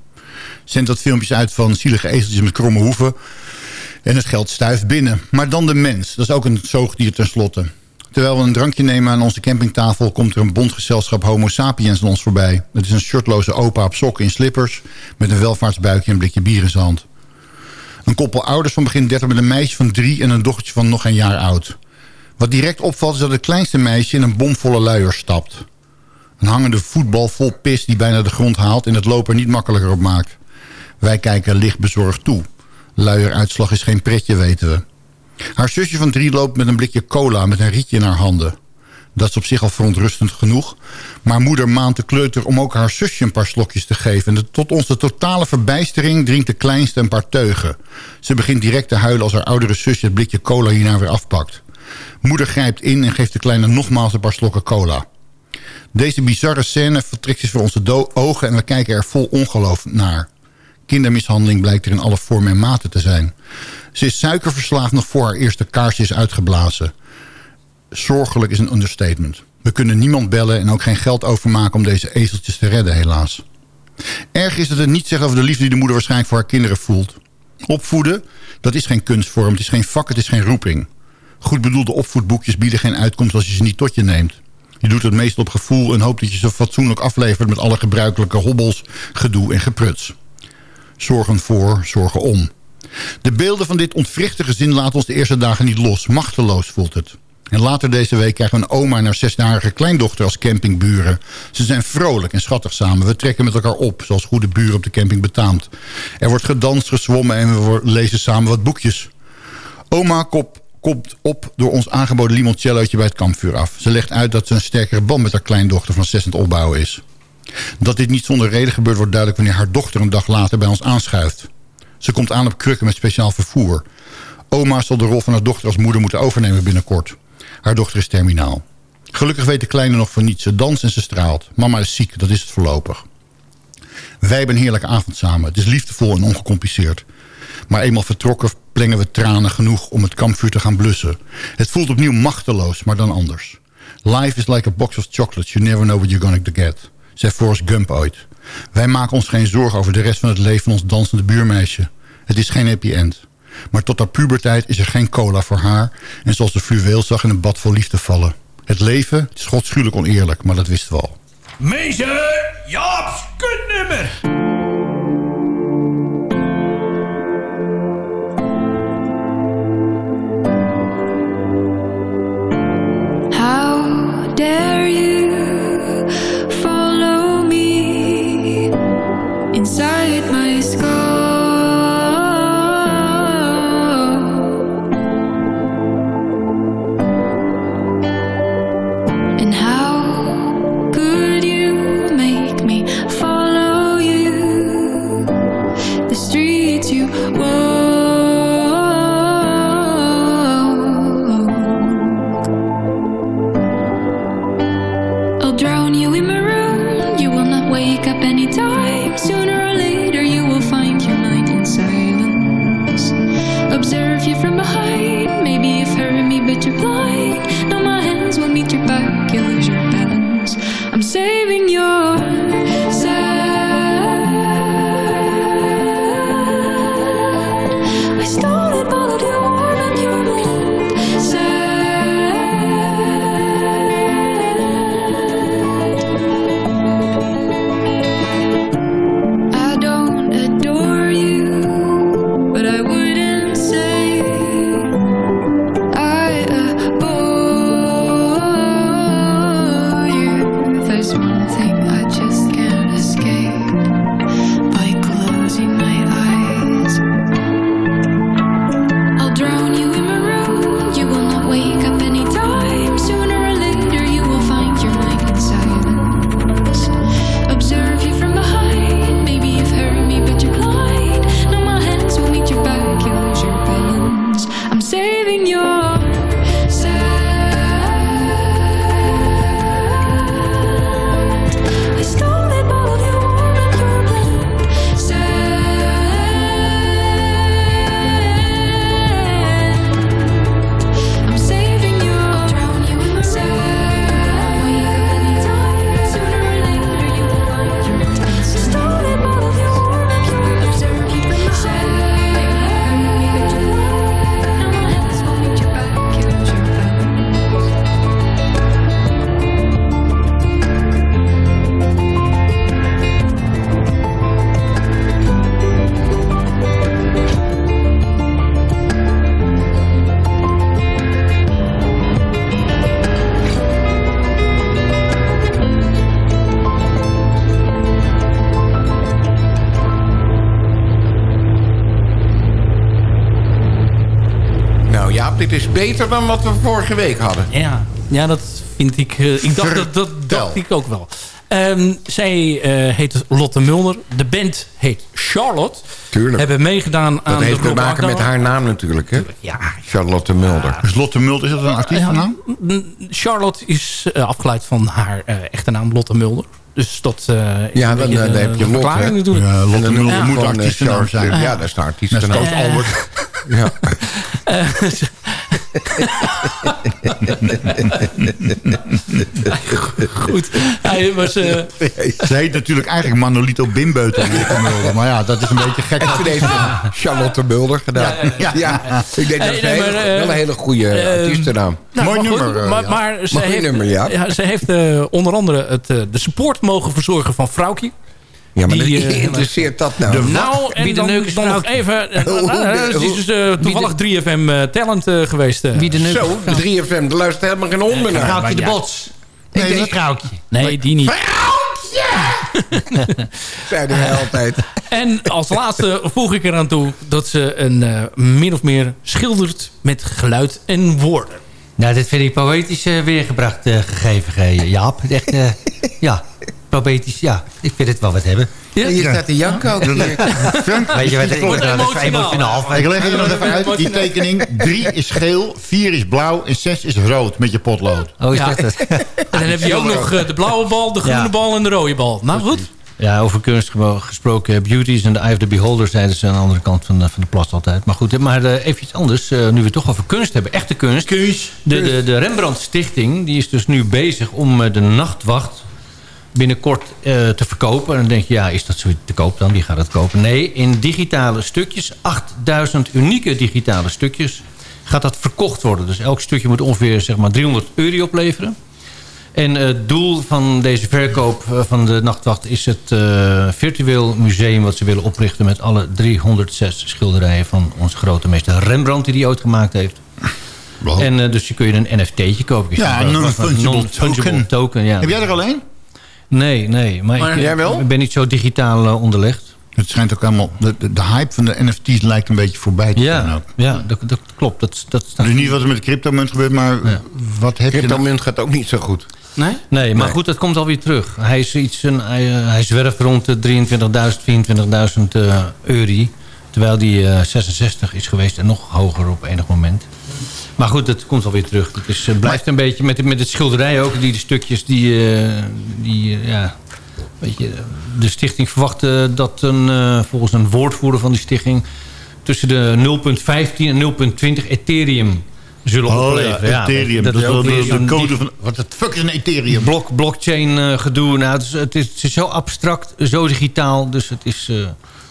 Zendt dat filmpjes uit van zielige ezeltjes met kromme hoeven... en het geld stuift binnen. Maar dan de mens, dat is ook een zoogdier tenslotte. Terwijl we een drankje nemen aan onze campingtafel... komt er een bondgezelschap homo sapiens aan ons voorbij. Het is een shirtloze opa op sokken in slippers... met een welvaartsbuikje en een blikje bier in zijn hand. Een koppel ouders van begin 30 met een meisje van drie... en een dochtertje van nog een jaar oud. Wat direct opvalt is dat het kleinste meisje in een bomvolle luier stapt. Een hangende voetbal vol pis die bijna de grond haalt... en het lopen niet makkelijker op maakt. Wij kijken licht bezorgd toe. Luieruitslag is geen pretje, weten we. Haar zusje van drie loopt met een blikje cola met een rietje in haar handen. Dat is op zich al verontrustend genoeg. Maar moeder maant de kleuter om ook haar zusje een paar slokjes te geven. En tot onze totale verbijstering drinkt de kleinste een paar teugen. Ze begint direct te huilen als haar oudere zusje het blikje cola hierna weer afpakt. Moeder grijpt in en geeft de kleine nogmaals een paar slokken cola. Deze bizarre scène vertrekt zich voor onze ogen en we kijken er vol ongeloof naar. Kindermishandeling blijkt er in alle vormen en maten te zijn. Ze is suikerverslaafd nog voor haar eerste kaarsje is uitgeblazen. Zorgelijk is een understatement. We kunnen niemand bellen en ook geen geld overmaken om deze ezeltjes te redden, helaas. Erg is dat het niet zeggen over de liefde die de moeder waarschijnlijk voor haar kinderen voelt. Opvoeden, dat is geen kunstvorm, het is geen vak, het is geen roeping. Goed bedoelde opvoedboekjes bieden geen uitkomst als je ze niet tot je neemt. Je doet het meestal op gevoel en hoopt dat je ze fatsoenlijk aflevert... met alle gebruikelijke hobbels, gedoe en gepruts. Zorgen voor, zorgen om. De beelden van dit ontwrichte gezin laten ons de eerste dagen niet los. Machteloos voelt het. En later deze week krijgen we een oma en haar zesjarige kleindochter als campingburen. Ze zijn vrolijk en schattig samen. We trekken met elkaar op, zoals goede buren op de camping betaamt. Er wordt gedanst, gezwommen en we lezen samen wat boekjes. Oma kop, komt op door ons aangeboden limoncellootje bij het kampvuur af. Ze legt uit dat ze een sterkere band met haar kleindochter van zes aan het opbouwen is. Dat dit niet zonder reden gebeurt wordt duidelijk wanneer haar dochter een dag later bij ons aanschuift. Ze komt aan op krukken met speciaal vervoer. Oma zal de rol van haar dochter als moeder moeten overnemen binnenkort. Haar dochter is terminaal. Gelukkig weet de kleine nog van niets. Ze danst en ze straalt. Mama is ziek, dat is het voorlopig. Wij hebben een heerlijke avond samen. Het is liefdevol en ongecompliceerd. Maar eenmaal vertrokken plengen we tranen genoeg om het kampvuur te gaan blussen. Het voelt opnieuw machteloos, maar dan anders. Life is like a box of chocolates. You never know what you're to get. Zei Forrest Gump ooit. Wij maken ons geen zorgen over de rest van het leven van ons dansende buurmeisje. Het is geen happy end. Maar tot haar puberteit is er geen cola voor haar... en zoals de fluweel zag in een bad vol liefde vallen. Het leven is godschuwelijk oneerlijk, maar dat wisten we al. Meester Jaap's kutnummer. Beter dan wat we vorige week hadden. Ja, ja dat vind ik... eh, ik dacht dat, dat dacht ik ook wel. Ehm, zij eh, heet Lotte Mulder. De band heet Charlotte. Tuurlijk. Hebben meegedaan aan Dat de heeft te maken met haar naam natuurlijk, hè? Ja. Charlotte Mulder. Dus Lotte Mulder, is dat een artiestennaam? Charlotte is eh, afgeleid van haar eh, echte naam Lotte Mulder. Dus dat eh, is Ja, een dan, beetje dan een heb je Lotte, verklaring hè? natuurlijk. Ja, Lotte Mulder ja, moet artiestennaam Charlotte. zijn. Ja, daar staat artiestennaam. Net zoals Albert. Ja. Goed. Hij was... eh, Ze heet natuurlijk eigenlijk Manolito Bimbeutel. Maar ja, dat is een beetje gek. Toen heeft Charlotte Mulder gedaan. Ja, Ja. ik denk dat is nee, een eh, wel een hele goede eh, artiestennaam. Nou, Mooi maar goed, nummer, maar, ja. maar ze Mooi heeft, nummer, ja. ze heeft eh, onder andere het, de support mogen verzorgen van Vrouwtje. Ja, maar Die, wie eh, interesseert dat nou? De nou, en Wie de dan, neuk is dan nog Vrouwtje? even... eh, Het is dus, eh, toevallig 3FM eh, talent eh, geweest. eh. Wie de neuk Zo, de 3FM, de luistert helemaal geen hond meer naar. Vrouwtje de bots. Nee, Nee, vrouwtje. Nee, die niet. Zeiden wij altijd. En als laatste voeg ik eraan toe dat ze een eh, min of meer schildert met geluid en woorden. Nou, dit vind ik poëtisch eh, weergebracht eh, gegeven, eh, Jaap. Echt, eh, ja, poëtisch, ja. Ik vind het wel wat hebben. Ja, je staat te janken ook hier. Frank, Weet je wat, ik word er emotionaal. emotionaal ik leg het er nog even uit. Die tekening. 3 is geel, 4 is blauw en 6 is rood met je potlood. Oh, is Ja. dat het? En dan heb je ook nog eh, de blauwe bal, de groene Ja. bal en de rode bal. Nou goed. Ja, over kunst gesproken. Beauty is in the eye of the beholder, zeiden ze aan de andere kant van de, van de plas altijd. Maar goed, maar eh, even iets anders. eh, nu we het toch over kunst hebben. Echte kunst. De, de, de Rembrandt Stichting die is dus nu bezig om eh, de nachtwacht binnenkort eh, te verkopen. En dan denk je, ja, is dat zo te koop dan? Wie gaat het kopen? Nee, in digitale stukjes, 8000 unieke digitale stukjes, gaat dat verkocht worden. Dus elk stukje moet ongeveer zeg maar 300 euro opleveren. En het doel van deze verkoop eh, van de Nachtwacht... is het eh, virtueel museum wat ze willen oprichten... met alle 306 schilderijen van onze grote meester Rembrandt... die die ooit gemaakt heeft. En eh, dus je kun je een NFT'tje kopen. Ja, Een non-fungible non-fungible token. token. ja. Heb jij er alleen? Nee, nee. Maar, Maar ik, jij wel? ik ben niet zo digitaal eh, onderlegd. Het schijnt ook helemaal... De, de, de hype van de NFT's lijkt een beetje voorbij te zijn Ja, ook. ja dat, dat klopt. Dat, dat staat Dus niet wat er met de cryptomunt gebeurt, maar wat heb je... Cryptomunt gaat ook niet zo goed. Nee? Nee, maar Nee. goed, dat komt alweer terug. Hij, is iets, een, hij, eh, hij zwerft rond de 23.000, 24.000 eh euro. Terwijl die eh, 66 is geweest en nog hoger op enig moment. Maar goed, dat komt alweer terug. Het is, blijft een beetje met, met het schilderij ook. Die de stukjes die... eh, die eh, ja, weet je, de stichting verwacht eh, dat een, volgens een woordvoerder van die stichting... tussen de 0.15 en 0.20 Ethereum zullen Oh opleveren. ja, Ethereum. Dat, is ook de, weer de zo'n code van... Wat het fuck is een Ethereum? Blok, blockchain gedoe. Nou, het, is, het, is, het is zo abstract, zo digitaal. Dus het is...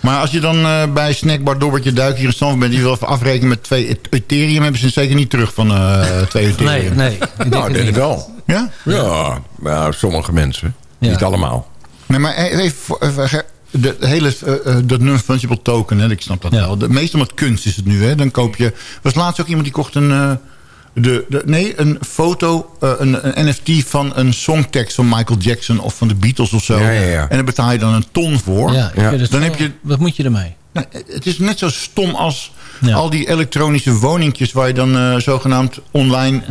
Maar als je dan eh, bij Snackbar Dobbertje Duik hier in Stanford bent... die wil even afrekenen met twee Et- Ethereum... hebben ze zeker niet terug van eh, twee Ethereum. nee, nee. Ik denk Nou, dit niet. wel. Ja? Ja, maar sommige mensen. Ja. Niet allemaal. Nee, maar even... voor- even- De hele, eh, eh, dat non-fungible token, hè, ik snap dat Ja. wel. De, meestal met kunst is het nu. Hè. Dan koop je... was laatst ook iemand die kocht een... eh, de, de, nee, een foto, eh, een, een NFT van een songtekst van Michael Jackson... of van de Beatles of zo. Ja, ja, ja. En daar betaal je dan een ton voor. Ja, het Dan zo- heb je- Wat moet je ermee? Nou, het is net zo stom als Ja. al die elektronische woningjes... waar je dan eh, zogenaamd online...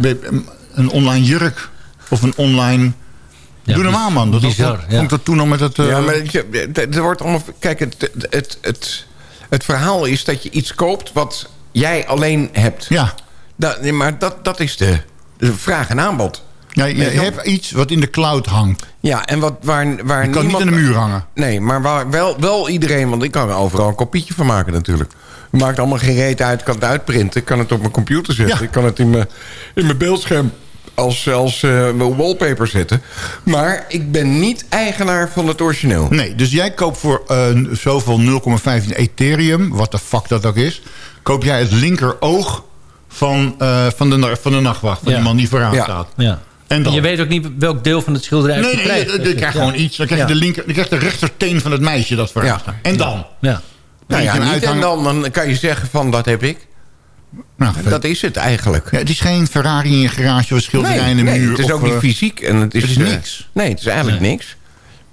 een online jurk of een online... Ja, Doe normaal, man. Dat was- bizar, vond ja. ik dat toen al met het... eh, Ja, maar het- er wordt allemaal... Kijk, het, het, het, het verhaal is dat je iets koopt wat jij alleen hebt. ja. Dat, nee, maar dat, dat is de, de vraag en aanbod. ja, je Nee, hebt iets wat in de cloud hangt. Ja, en wat, waar, waar Je kan niet aan de muur hangen. Nee, maar waar wel, wel iedereen... Want ik kan er overal een kopietje van maken natuurlijk. Het maakt allemaal geen reet uit. Ik kan het uitprinten. Ik kan het op mijn computer zetten. Ja. Ik kan het in mijn, in mijn beeldscherm als, als eh, wallpaper zetten. Maar ik ben niet eigenaar van het origineel. Nee, dus jij koopt voor eh, zoveel 0,15 Ethereum... wat de fuck dat ook is... koop jij het linker oog van, eh, van, de, van de nachtwacht. Van Ja. die man die vooraan Ja. staat. Ja. En dan? Je weet ook niet welk deel van het schilderij Nee, je nee, je krijgt gewoon iets. Dan krijg je, Ja. de, linker, dan krijg je de rechterteen van het meisje dat vooraan Ja. staat. En dan? Ja. Nou ja, niet en dan, dan kan je zeggen van dat heb ik. Nou, dat is het eigenlijk. ja, het is geen Ferrari in je garage of een schilderij in de nee, muur. het is of, ook niet eh, fysiek. En het is, het is eh, niks. nee, het is eigenlijk niks.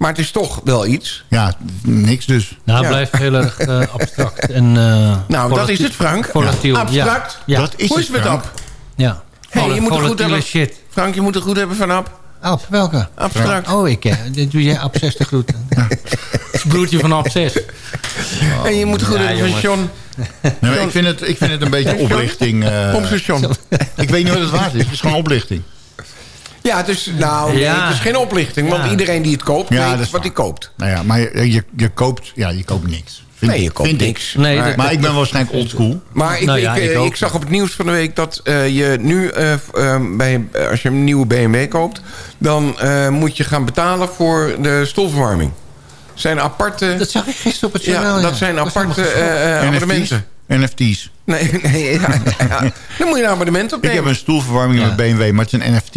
Maar het is toch wel iets. Ja, niks dus. Nou, het Ja. blijft heel erg eh, abstract. En, eh, Nou, dat is het, Frank. volatiel, ja. Abstract. Ja. Dat is Hoe het, is het met. Ab? Ja. Hey, je moet het goed hebben. shit. Frank, je moet het goed hebben van Ab. Ab, welke? Abstract. Oh, ik, eh, dit doe jij Ab 60 groeten. Het broertje van Ab 6. En je moet het goed Ja, hebben van. John. Nee, ik, vind het, ik vind het een beetje oplichting. eh. John. ik weet niet wat het waard is. Het is gewoon oplichting. Ja, het is, nou, nee, Ja. het is geen oplichting. Want Ja. iedereen die het koopt, Ja, dat weet wat waar. hij koopt. Nou ja, maar je, je, je koopt, ja, je koopt niks. Vind, Nee, je koopt vind ik. niks. Nee, maar, dat- Maar ik ben waarschijnlijk oldschool. maar ik, Nou ik, ja, eh, ik zag op het nieuws van de week dat eh, je nu, eh, f- eh, bij, als je een nieuwe BMW koopt... dan eh, moet je gaan betalen voor de stoelverwarming. zijn aparte... Dat zag ik gisteren op het ja, journaal. dat zijn aparte eh, eh, abonnementen. NFT's. Nee, nee ja, ja. Dan moet je een abonnement Ik opnemen. heb een stoelverwarming met BMW, maar het is een NFT.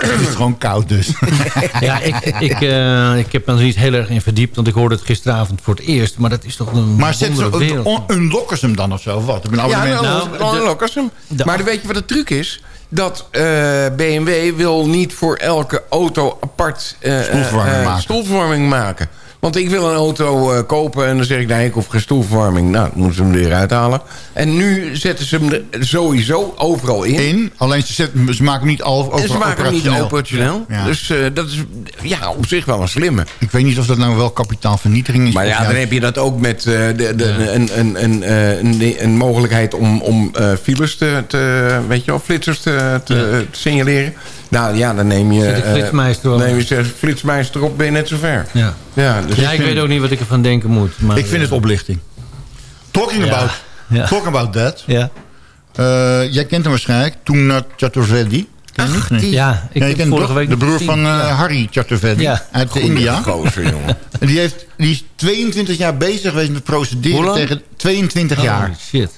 het is gewoon koud dus. Ja, ik, ik, eh, ik heb me er niet heel erg in verdiept. Want ik hoorde het gisteravond voor het eerst. Maar dat is toch een Maar zet ze, unlocken ze hem dan of zo? Of wat? Een Ja, abonnement? nou, Nou, ze hem. Maar dan weet je wat de truc is? Dat eh, BMW wil niet voor elke auto apart eh, Stoelverwarming maken. stoelverwarming maken. Want ik wil een auto eh, kopen en dan zeg ik... nee, ik hoef geen stoelverwarming. Nou, dan moeten ze hem er weer uithalen. En nu zetten ze hem er sowieso overal in. In, alleen ze, zetten, ze maken hem niet al over en ze maken hem niet operationeel. Ja. Dus eh, dat is ja, op zich wel een slimme. Ik weet niet of dat nou wel kapitaalvernietiging is. Maar ja, dan heb je dat ook met eh, de, de, een, een, een, een, een mogelijkheid om, om files te, te, weet je wel, flitsers te, te, te signaleren. Nou ja, dan neem je... Ik eh, flitsmeister op. neem je flitsmeister op, ben je net zo ver. Ja, Ja, dus ja ik weet ook niet wat ik ervan denken moet. Maar, Ik vind het oplichting. Talking, Ja. about, Ja. talking about that. Ja, Eh, jij kent hem waarschijnlijk. Tuna Chaturvedi. Ken die? Nee. ja ik Ja, kent vorige toch? week De broer van eh, Ja. Harry Chaturvedi Ja. uit India. gozer, jongen. En die, heeft, die is 22 jaar bezig geweest met procederen tegen 22 jaar. Oh, shit.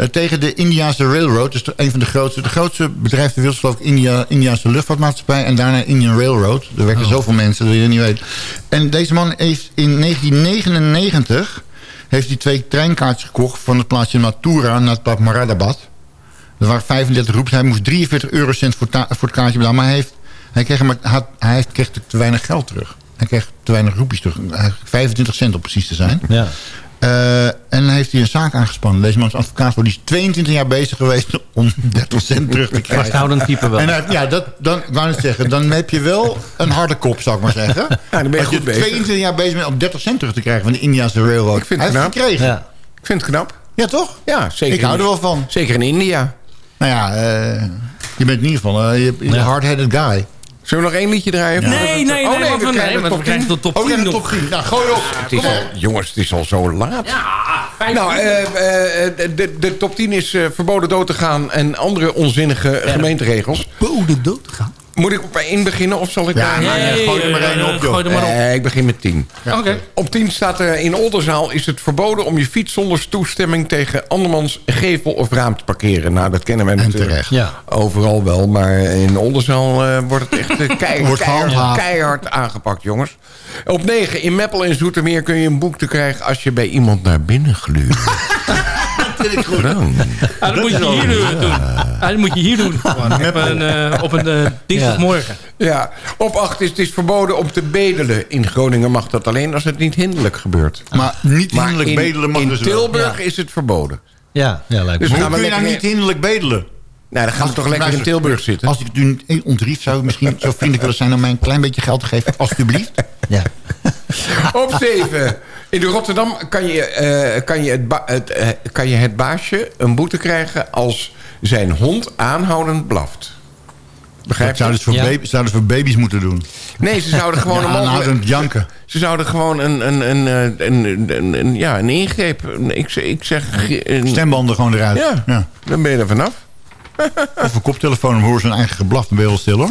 Eh, tegen de Indiase Railroad. Dus een van de grootste, de grootste bedrijf ter wereld geloof ik India, Indiase luchtvaartmaatschappij. En daarna Indian Railroad. Er werken Oh. zoveel mensen, dat je niet weet. En deze man heeft in 1999 heeft hij twee treinkaartjes gekocht van het plaatsje Mathura naar het plaats Moradabad. Dat waren 35 roeps. Hij moest 43 eurocent voor, voor het kaartje betalen. Maar hij, heeft, hij, kreeg, maar, had, hij heeft, kreeg te weinig geld terug. Hij kreeg te weinig roepjes terug. Hij- 25 cent om precies te zijn. Ja. Eh, en dan heeft hij een zaak aangespannen. Deze man is advocaat. Die is 22 jaar bezig geweest om 30 cent terug te krijgen. Vasthoudend type wel. En hij- ja, dat, dan, ik wou net zeggen, dan heb je wel een harde kop, zou ik maar zeggen. dan ben je Als goed bezig. 22 jaar bezig bent om 30 cent terug te krijgen van de Indiase Railroad. Ik vind hij het heeft knap. gekregen. Ja. Ja. Ik vind het knap. toch? Ja, zeker. Ik hou er wel van. Zeker in India. Nou ja, eh, je bent in ieder geval eh, je, je Ja. hard-headed guy. Zullen we nog één liedje draaien? Nee, nee, nee, Oh, we- krijgen nee, de want we top krijgen 10. de top Oh, ja, 10 de nog. top 10. Nou, gooi op. Het is al, jongens, het is al zo laat. Vijf Nou, eh, eh, de, de top 10 is eh, verboden dood te gaan en andere onzinnige gemeenteregels. Bode dood gaan. Moet ik op één beginnen of zal ik Ja, daar... maar Nee, gooi er maar één eh, op, joh. Gooi er maar op. Nee, ik begin met 10. Oké. Op 10 staat er in Oldenzaal is het verboden om je fiets zonder toestemming tegen andermans gevel of raam te parkeren. Nou, dat kennen wij natuurlijk terecht. Ja. overal wel, maar in Oldenzaal eh, wordt het echt eh, kei- keihard, gehandhaafd. keihard aangepakt, jongens. Op 9 in Meppel en Zoetermeer kun je een boek te krijgen als je bij iemand naar binnen gluurt. Frank. Ah, dat moet je hier doen. Dat moet je hier doen. Op een, eh, op een eh, dinsdagmorgen. Ja, op 8 is het is verboden om te bedelen. In Groningen mag dat alleen als het niet hinderlijk gebeurt. Maar niet Maar hinderlijk in, bedelen mag in dus wel. Tilburg Ja. is het verboden. Ja, ja lijkt me. Dus hoe kun je nou niet hinderlijk bedelen? Nou, dan gaan we toch lekker in Tilburg zitten. Als ik het u ontrief, zou ik misschien zo vriendelijk willen zijn... om mij een klein beetje geld te geven, alstublieft. Ja. Op 7. In Rotterdam kan je, eh, kan, je het eh, kan je het baasje een boete krijgen... als zijn hond aanhoudend blaft. Begrijp je? zouden ze, voor Ja. baby, zouden ze voor baby's moeten doen. Nee, ze zouden gewoon Ja, een aanhoudend janken. Ze zouden gewoon een, een, een, eh, een, een, een- ja, een ingreep... Ik, zeg- ik zeg... Een, Stembanden gewoon eruit. Ja. dan ben je er vanaf. Of een koptelefoon, dan horen ze hun eigen geblaf. Dan ben je wel stil hoor.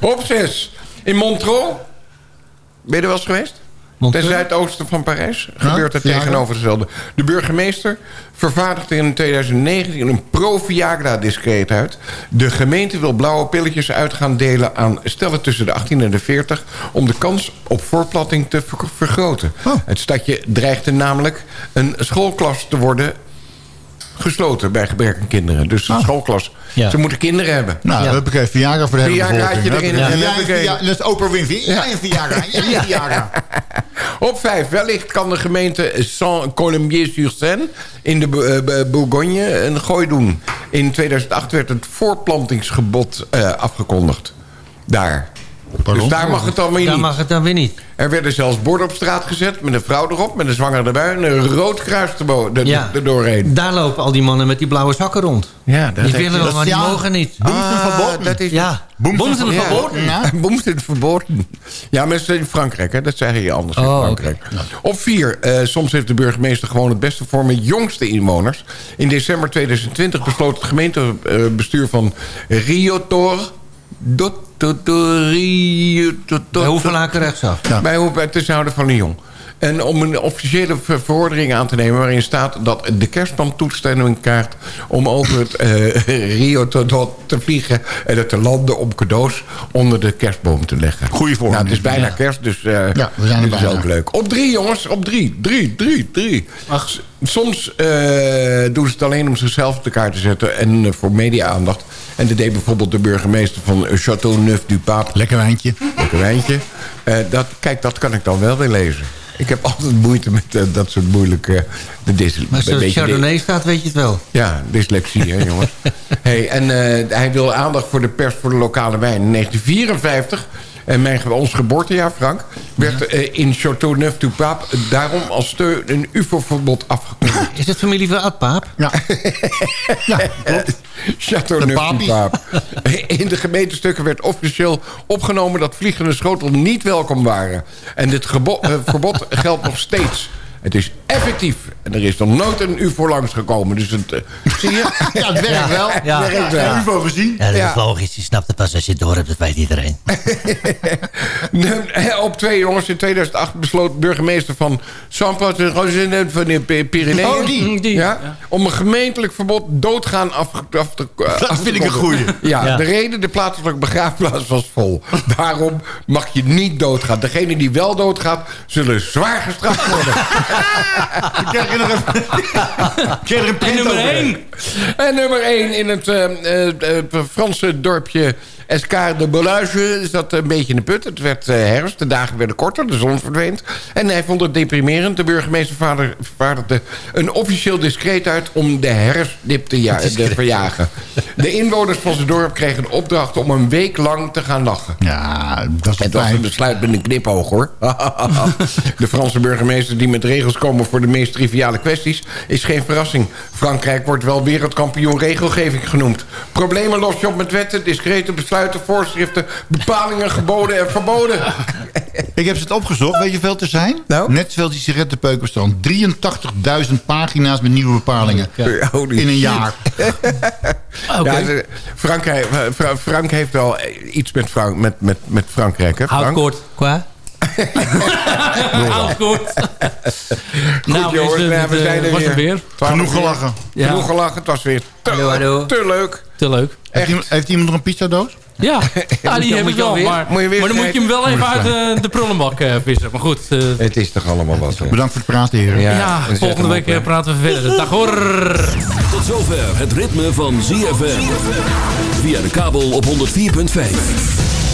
Op 6. In Montreux. Ben je er wel eens geweest? Ten Montreux? zuidoosten van Parijs gebeurt het Viagra? tegenovergestelde. De burgemeester vervaardigde in 2019 een pro-Viagra-discreet uit. De gemeente wil blauwe pilletjes uit gaan delen aan stellen tussen de 18 en de 40... om de kans op voortplatting te ver- vergroten. Oh. Het stadje dreigde namelijk een schoolklas te worden gesloten bij gebrek aan kinderen. Dus de schoolklas. Ja. Ze moeten kinderen hebben. Nou, Ja. heb ik even Viagra voor de hele bevolking. erin en een een- Viagra- Dat is Oprah Winfrey. Jij een Viagra. Jij een Viagra. Op vijf, wellicht kan de gemeente Saint-Colombier-sur-Seine in de eh, Bourgogne een gooi doen. In 2008 werd het voorplantingsgebod eh, afgekondigd. Daar. Dus daar mag het dan weer Daar niet. mag het dan weer niet. Er werden zelfs borden op straat gezet met een vrouw erop, met een zwanger erbij en een rood kruis erbo- er, Ja. doorheen. Daar lopen al die mannen met die blauwe zakken rond. Ja, die willen wel, maar die mogen niet. Ah, dat is Ja. Boemten Ja. verboden. Ja. Boemten verboden. Ja, maar dat is in Frankrijk, hè? dat zeggen je anders in Oh, Frankrijk. Op vier, eh, soms heeft de burgemeester gewoon het beste voor met jongste inwoners. In december 2020 besloot het gemeentebestuur van Rio Tor... Dot, dot, dot, Rio, dot, dot, Bij Hoevelaken rechtsaf. bij Hoef- het houden van Lyon. En om een officiële ver- verordening aan te nemen... waarin staat dat de kerstman toestemming krijgt... om over het eh, Rio tot te vliegen... en het te landen om cadeaus onder de kerstboom te leggen. Goeie Nou, het is bijna Ja. kerst, dus eh Ja, we zijn dit is bijna. ook leuk. Op drie, jongens. Op drie. Drie, drie, drie. S- Soms eh, doen ze het alleen om zichzelf op de kaart te zetten... en eh, voor media-aandacht. En dat deed bijvoorbeeld de burgemeester van Châteauneuf-du-Pape. Lekker wijntje. Lekker wijntje. Eh, dat, kijk, dat kan ik dan wel weer lezen. Ik heb altijd moeite met eh, dat soort moeilijke... De dys, Maar een als beetje Chardonnay staat, weet je het wel. ja, dyslexie, hè, jongens. hey, en eh, hij wil aandacht voor de pers voor de lokale wijn. In 1954, en mijn, ons geboortejaar, Frank... werd eh, in Châteauneuf-du-Pape daarom als steun een ufo-verbod afgekondigd. Is het familie van Adpaap? Ja. Châteauneuf-du-Pape. In de gemeentestukken werd officieel opgenomen... dat vliegende schotel niet welkom waren. En dit eh, verbod geldt nog steeds. Het is effectief. En er is nog nooit een ufo langsgekomen. Dus het, eh, zie je? Ja, het werkt wel. Ja. Het werkt wel. UFO gezien. Ja, dat Ja. is logisch. Je snapt het pas als je het door hebt. Dat weet iedereen. Op twee jongens, in 2008 besloot burgemeester van Saint-Paul van de Pyreneeën... Oh, die. Ja, om een gemeentelijk verbod doodgaan af, af te Dat vind ik een goeie. Ja, Ja. de reden, de plaatselijke begraafplaats was vol. Daarom mag je niet doodgaan. Degene die wel doodgaat, zullen zwaar gestraft worden. Ik krijg er nog krijg er een En nummer over. 1. En nummer 1 in het eh, eh, eh, Franse dorpje Escar de Bolage is dat een beetje in de put. Het werd eh, herfst, de dagen werden korter, de zon verdween. En hij vond het deprimerend. De burgemeester vader- vaardigde een officieel discreet uit... om de herfstdip te, ja- te verjagen. De inwoners van zijn dorp kregen de opdracht om een week lang te gaan lachen. Ja, dat is Het was een besluit met een knipoog, hoor. de Franse burgemeester die met regels komen voor de meest triviale kwesties... is geen verrassing. Frankrijk wordt wel wereldkampioen regelgeving genoemd. Problemen los je op met wetten, discrete besluiten, voorschriften... bepalingen, geboden en verboden. Ik heb ze het opgezocht. Weet je hoeveel er zijn? Nou? Net zoveel die sigarettenpeukbestand. 83.000 pagina's met nieuwe bepalingen. In een jaar. Ja, de- Frankrijk, Fra- Frank heeft wel iets met, Frank, met, met, met Frankrijk, hè Houd kort. Qua? Houd kort. Goed, nou, jongens, is het, nou, we zijn eh, er weer. Genoeg gelachen. Ja. Genoeg gelachen, het was weer te, Hallo, hallo. te leuk. Te leuk. Heeft iemand, heeft iemand nog een pizzadoos? Ja, ja die heb ik wel. alweer? Maar, Moet je weer maar dan moet je hem wel even uit eh, de prullenbak eh, vissen. Maar goed, eh, Het is toch allemaal wat, hè? Bedankt voor het praten, heren. ja, volgende week op, praten we verder. Dag hoor. Tot zover het ritme van ZFM. Via de kabel op 104.5.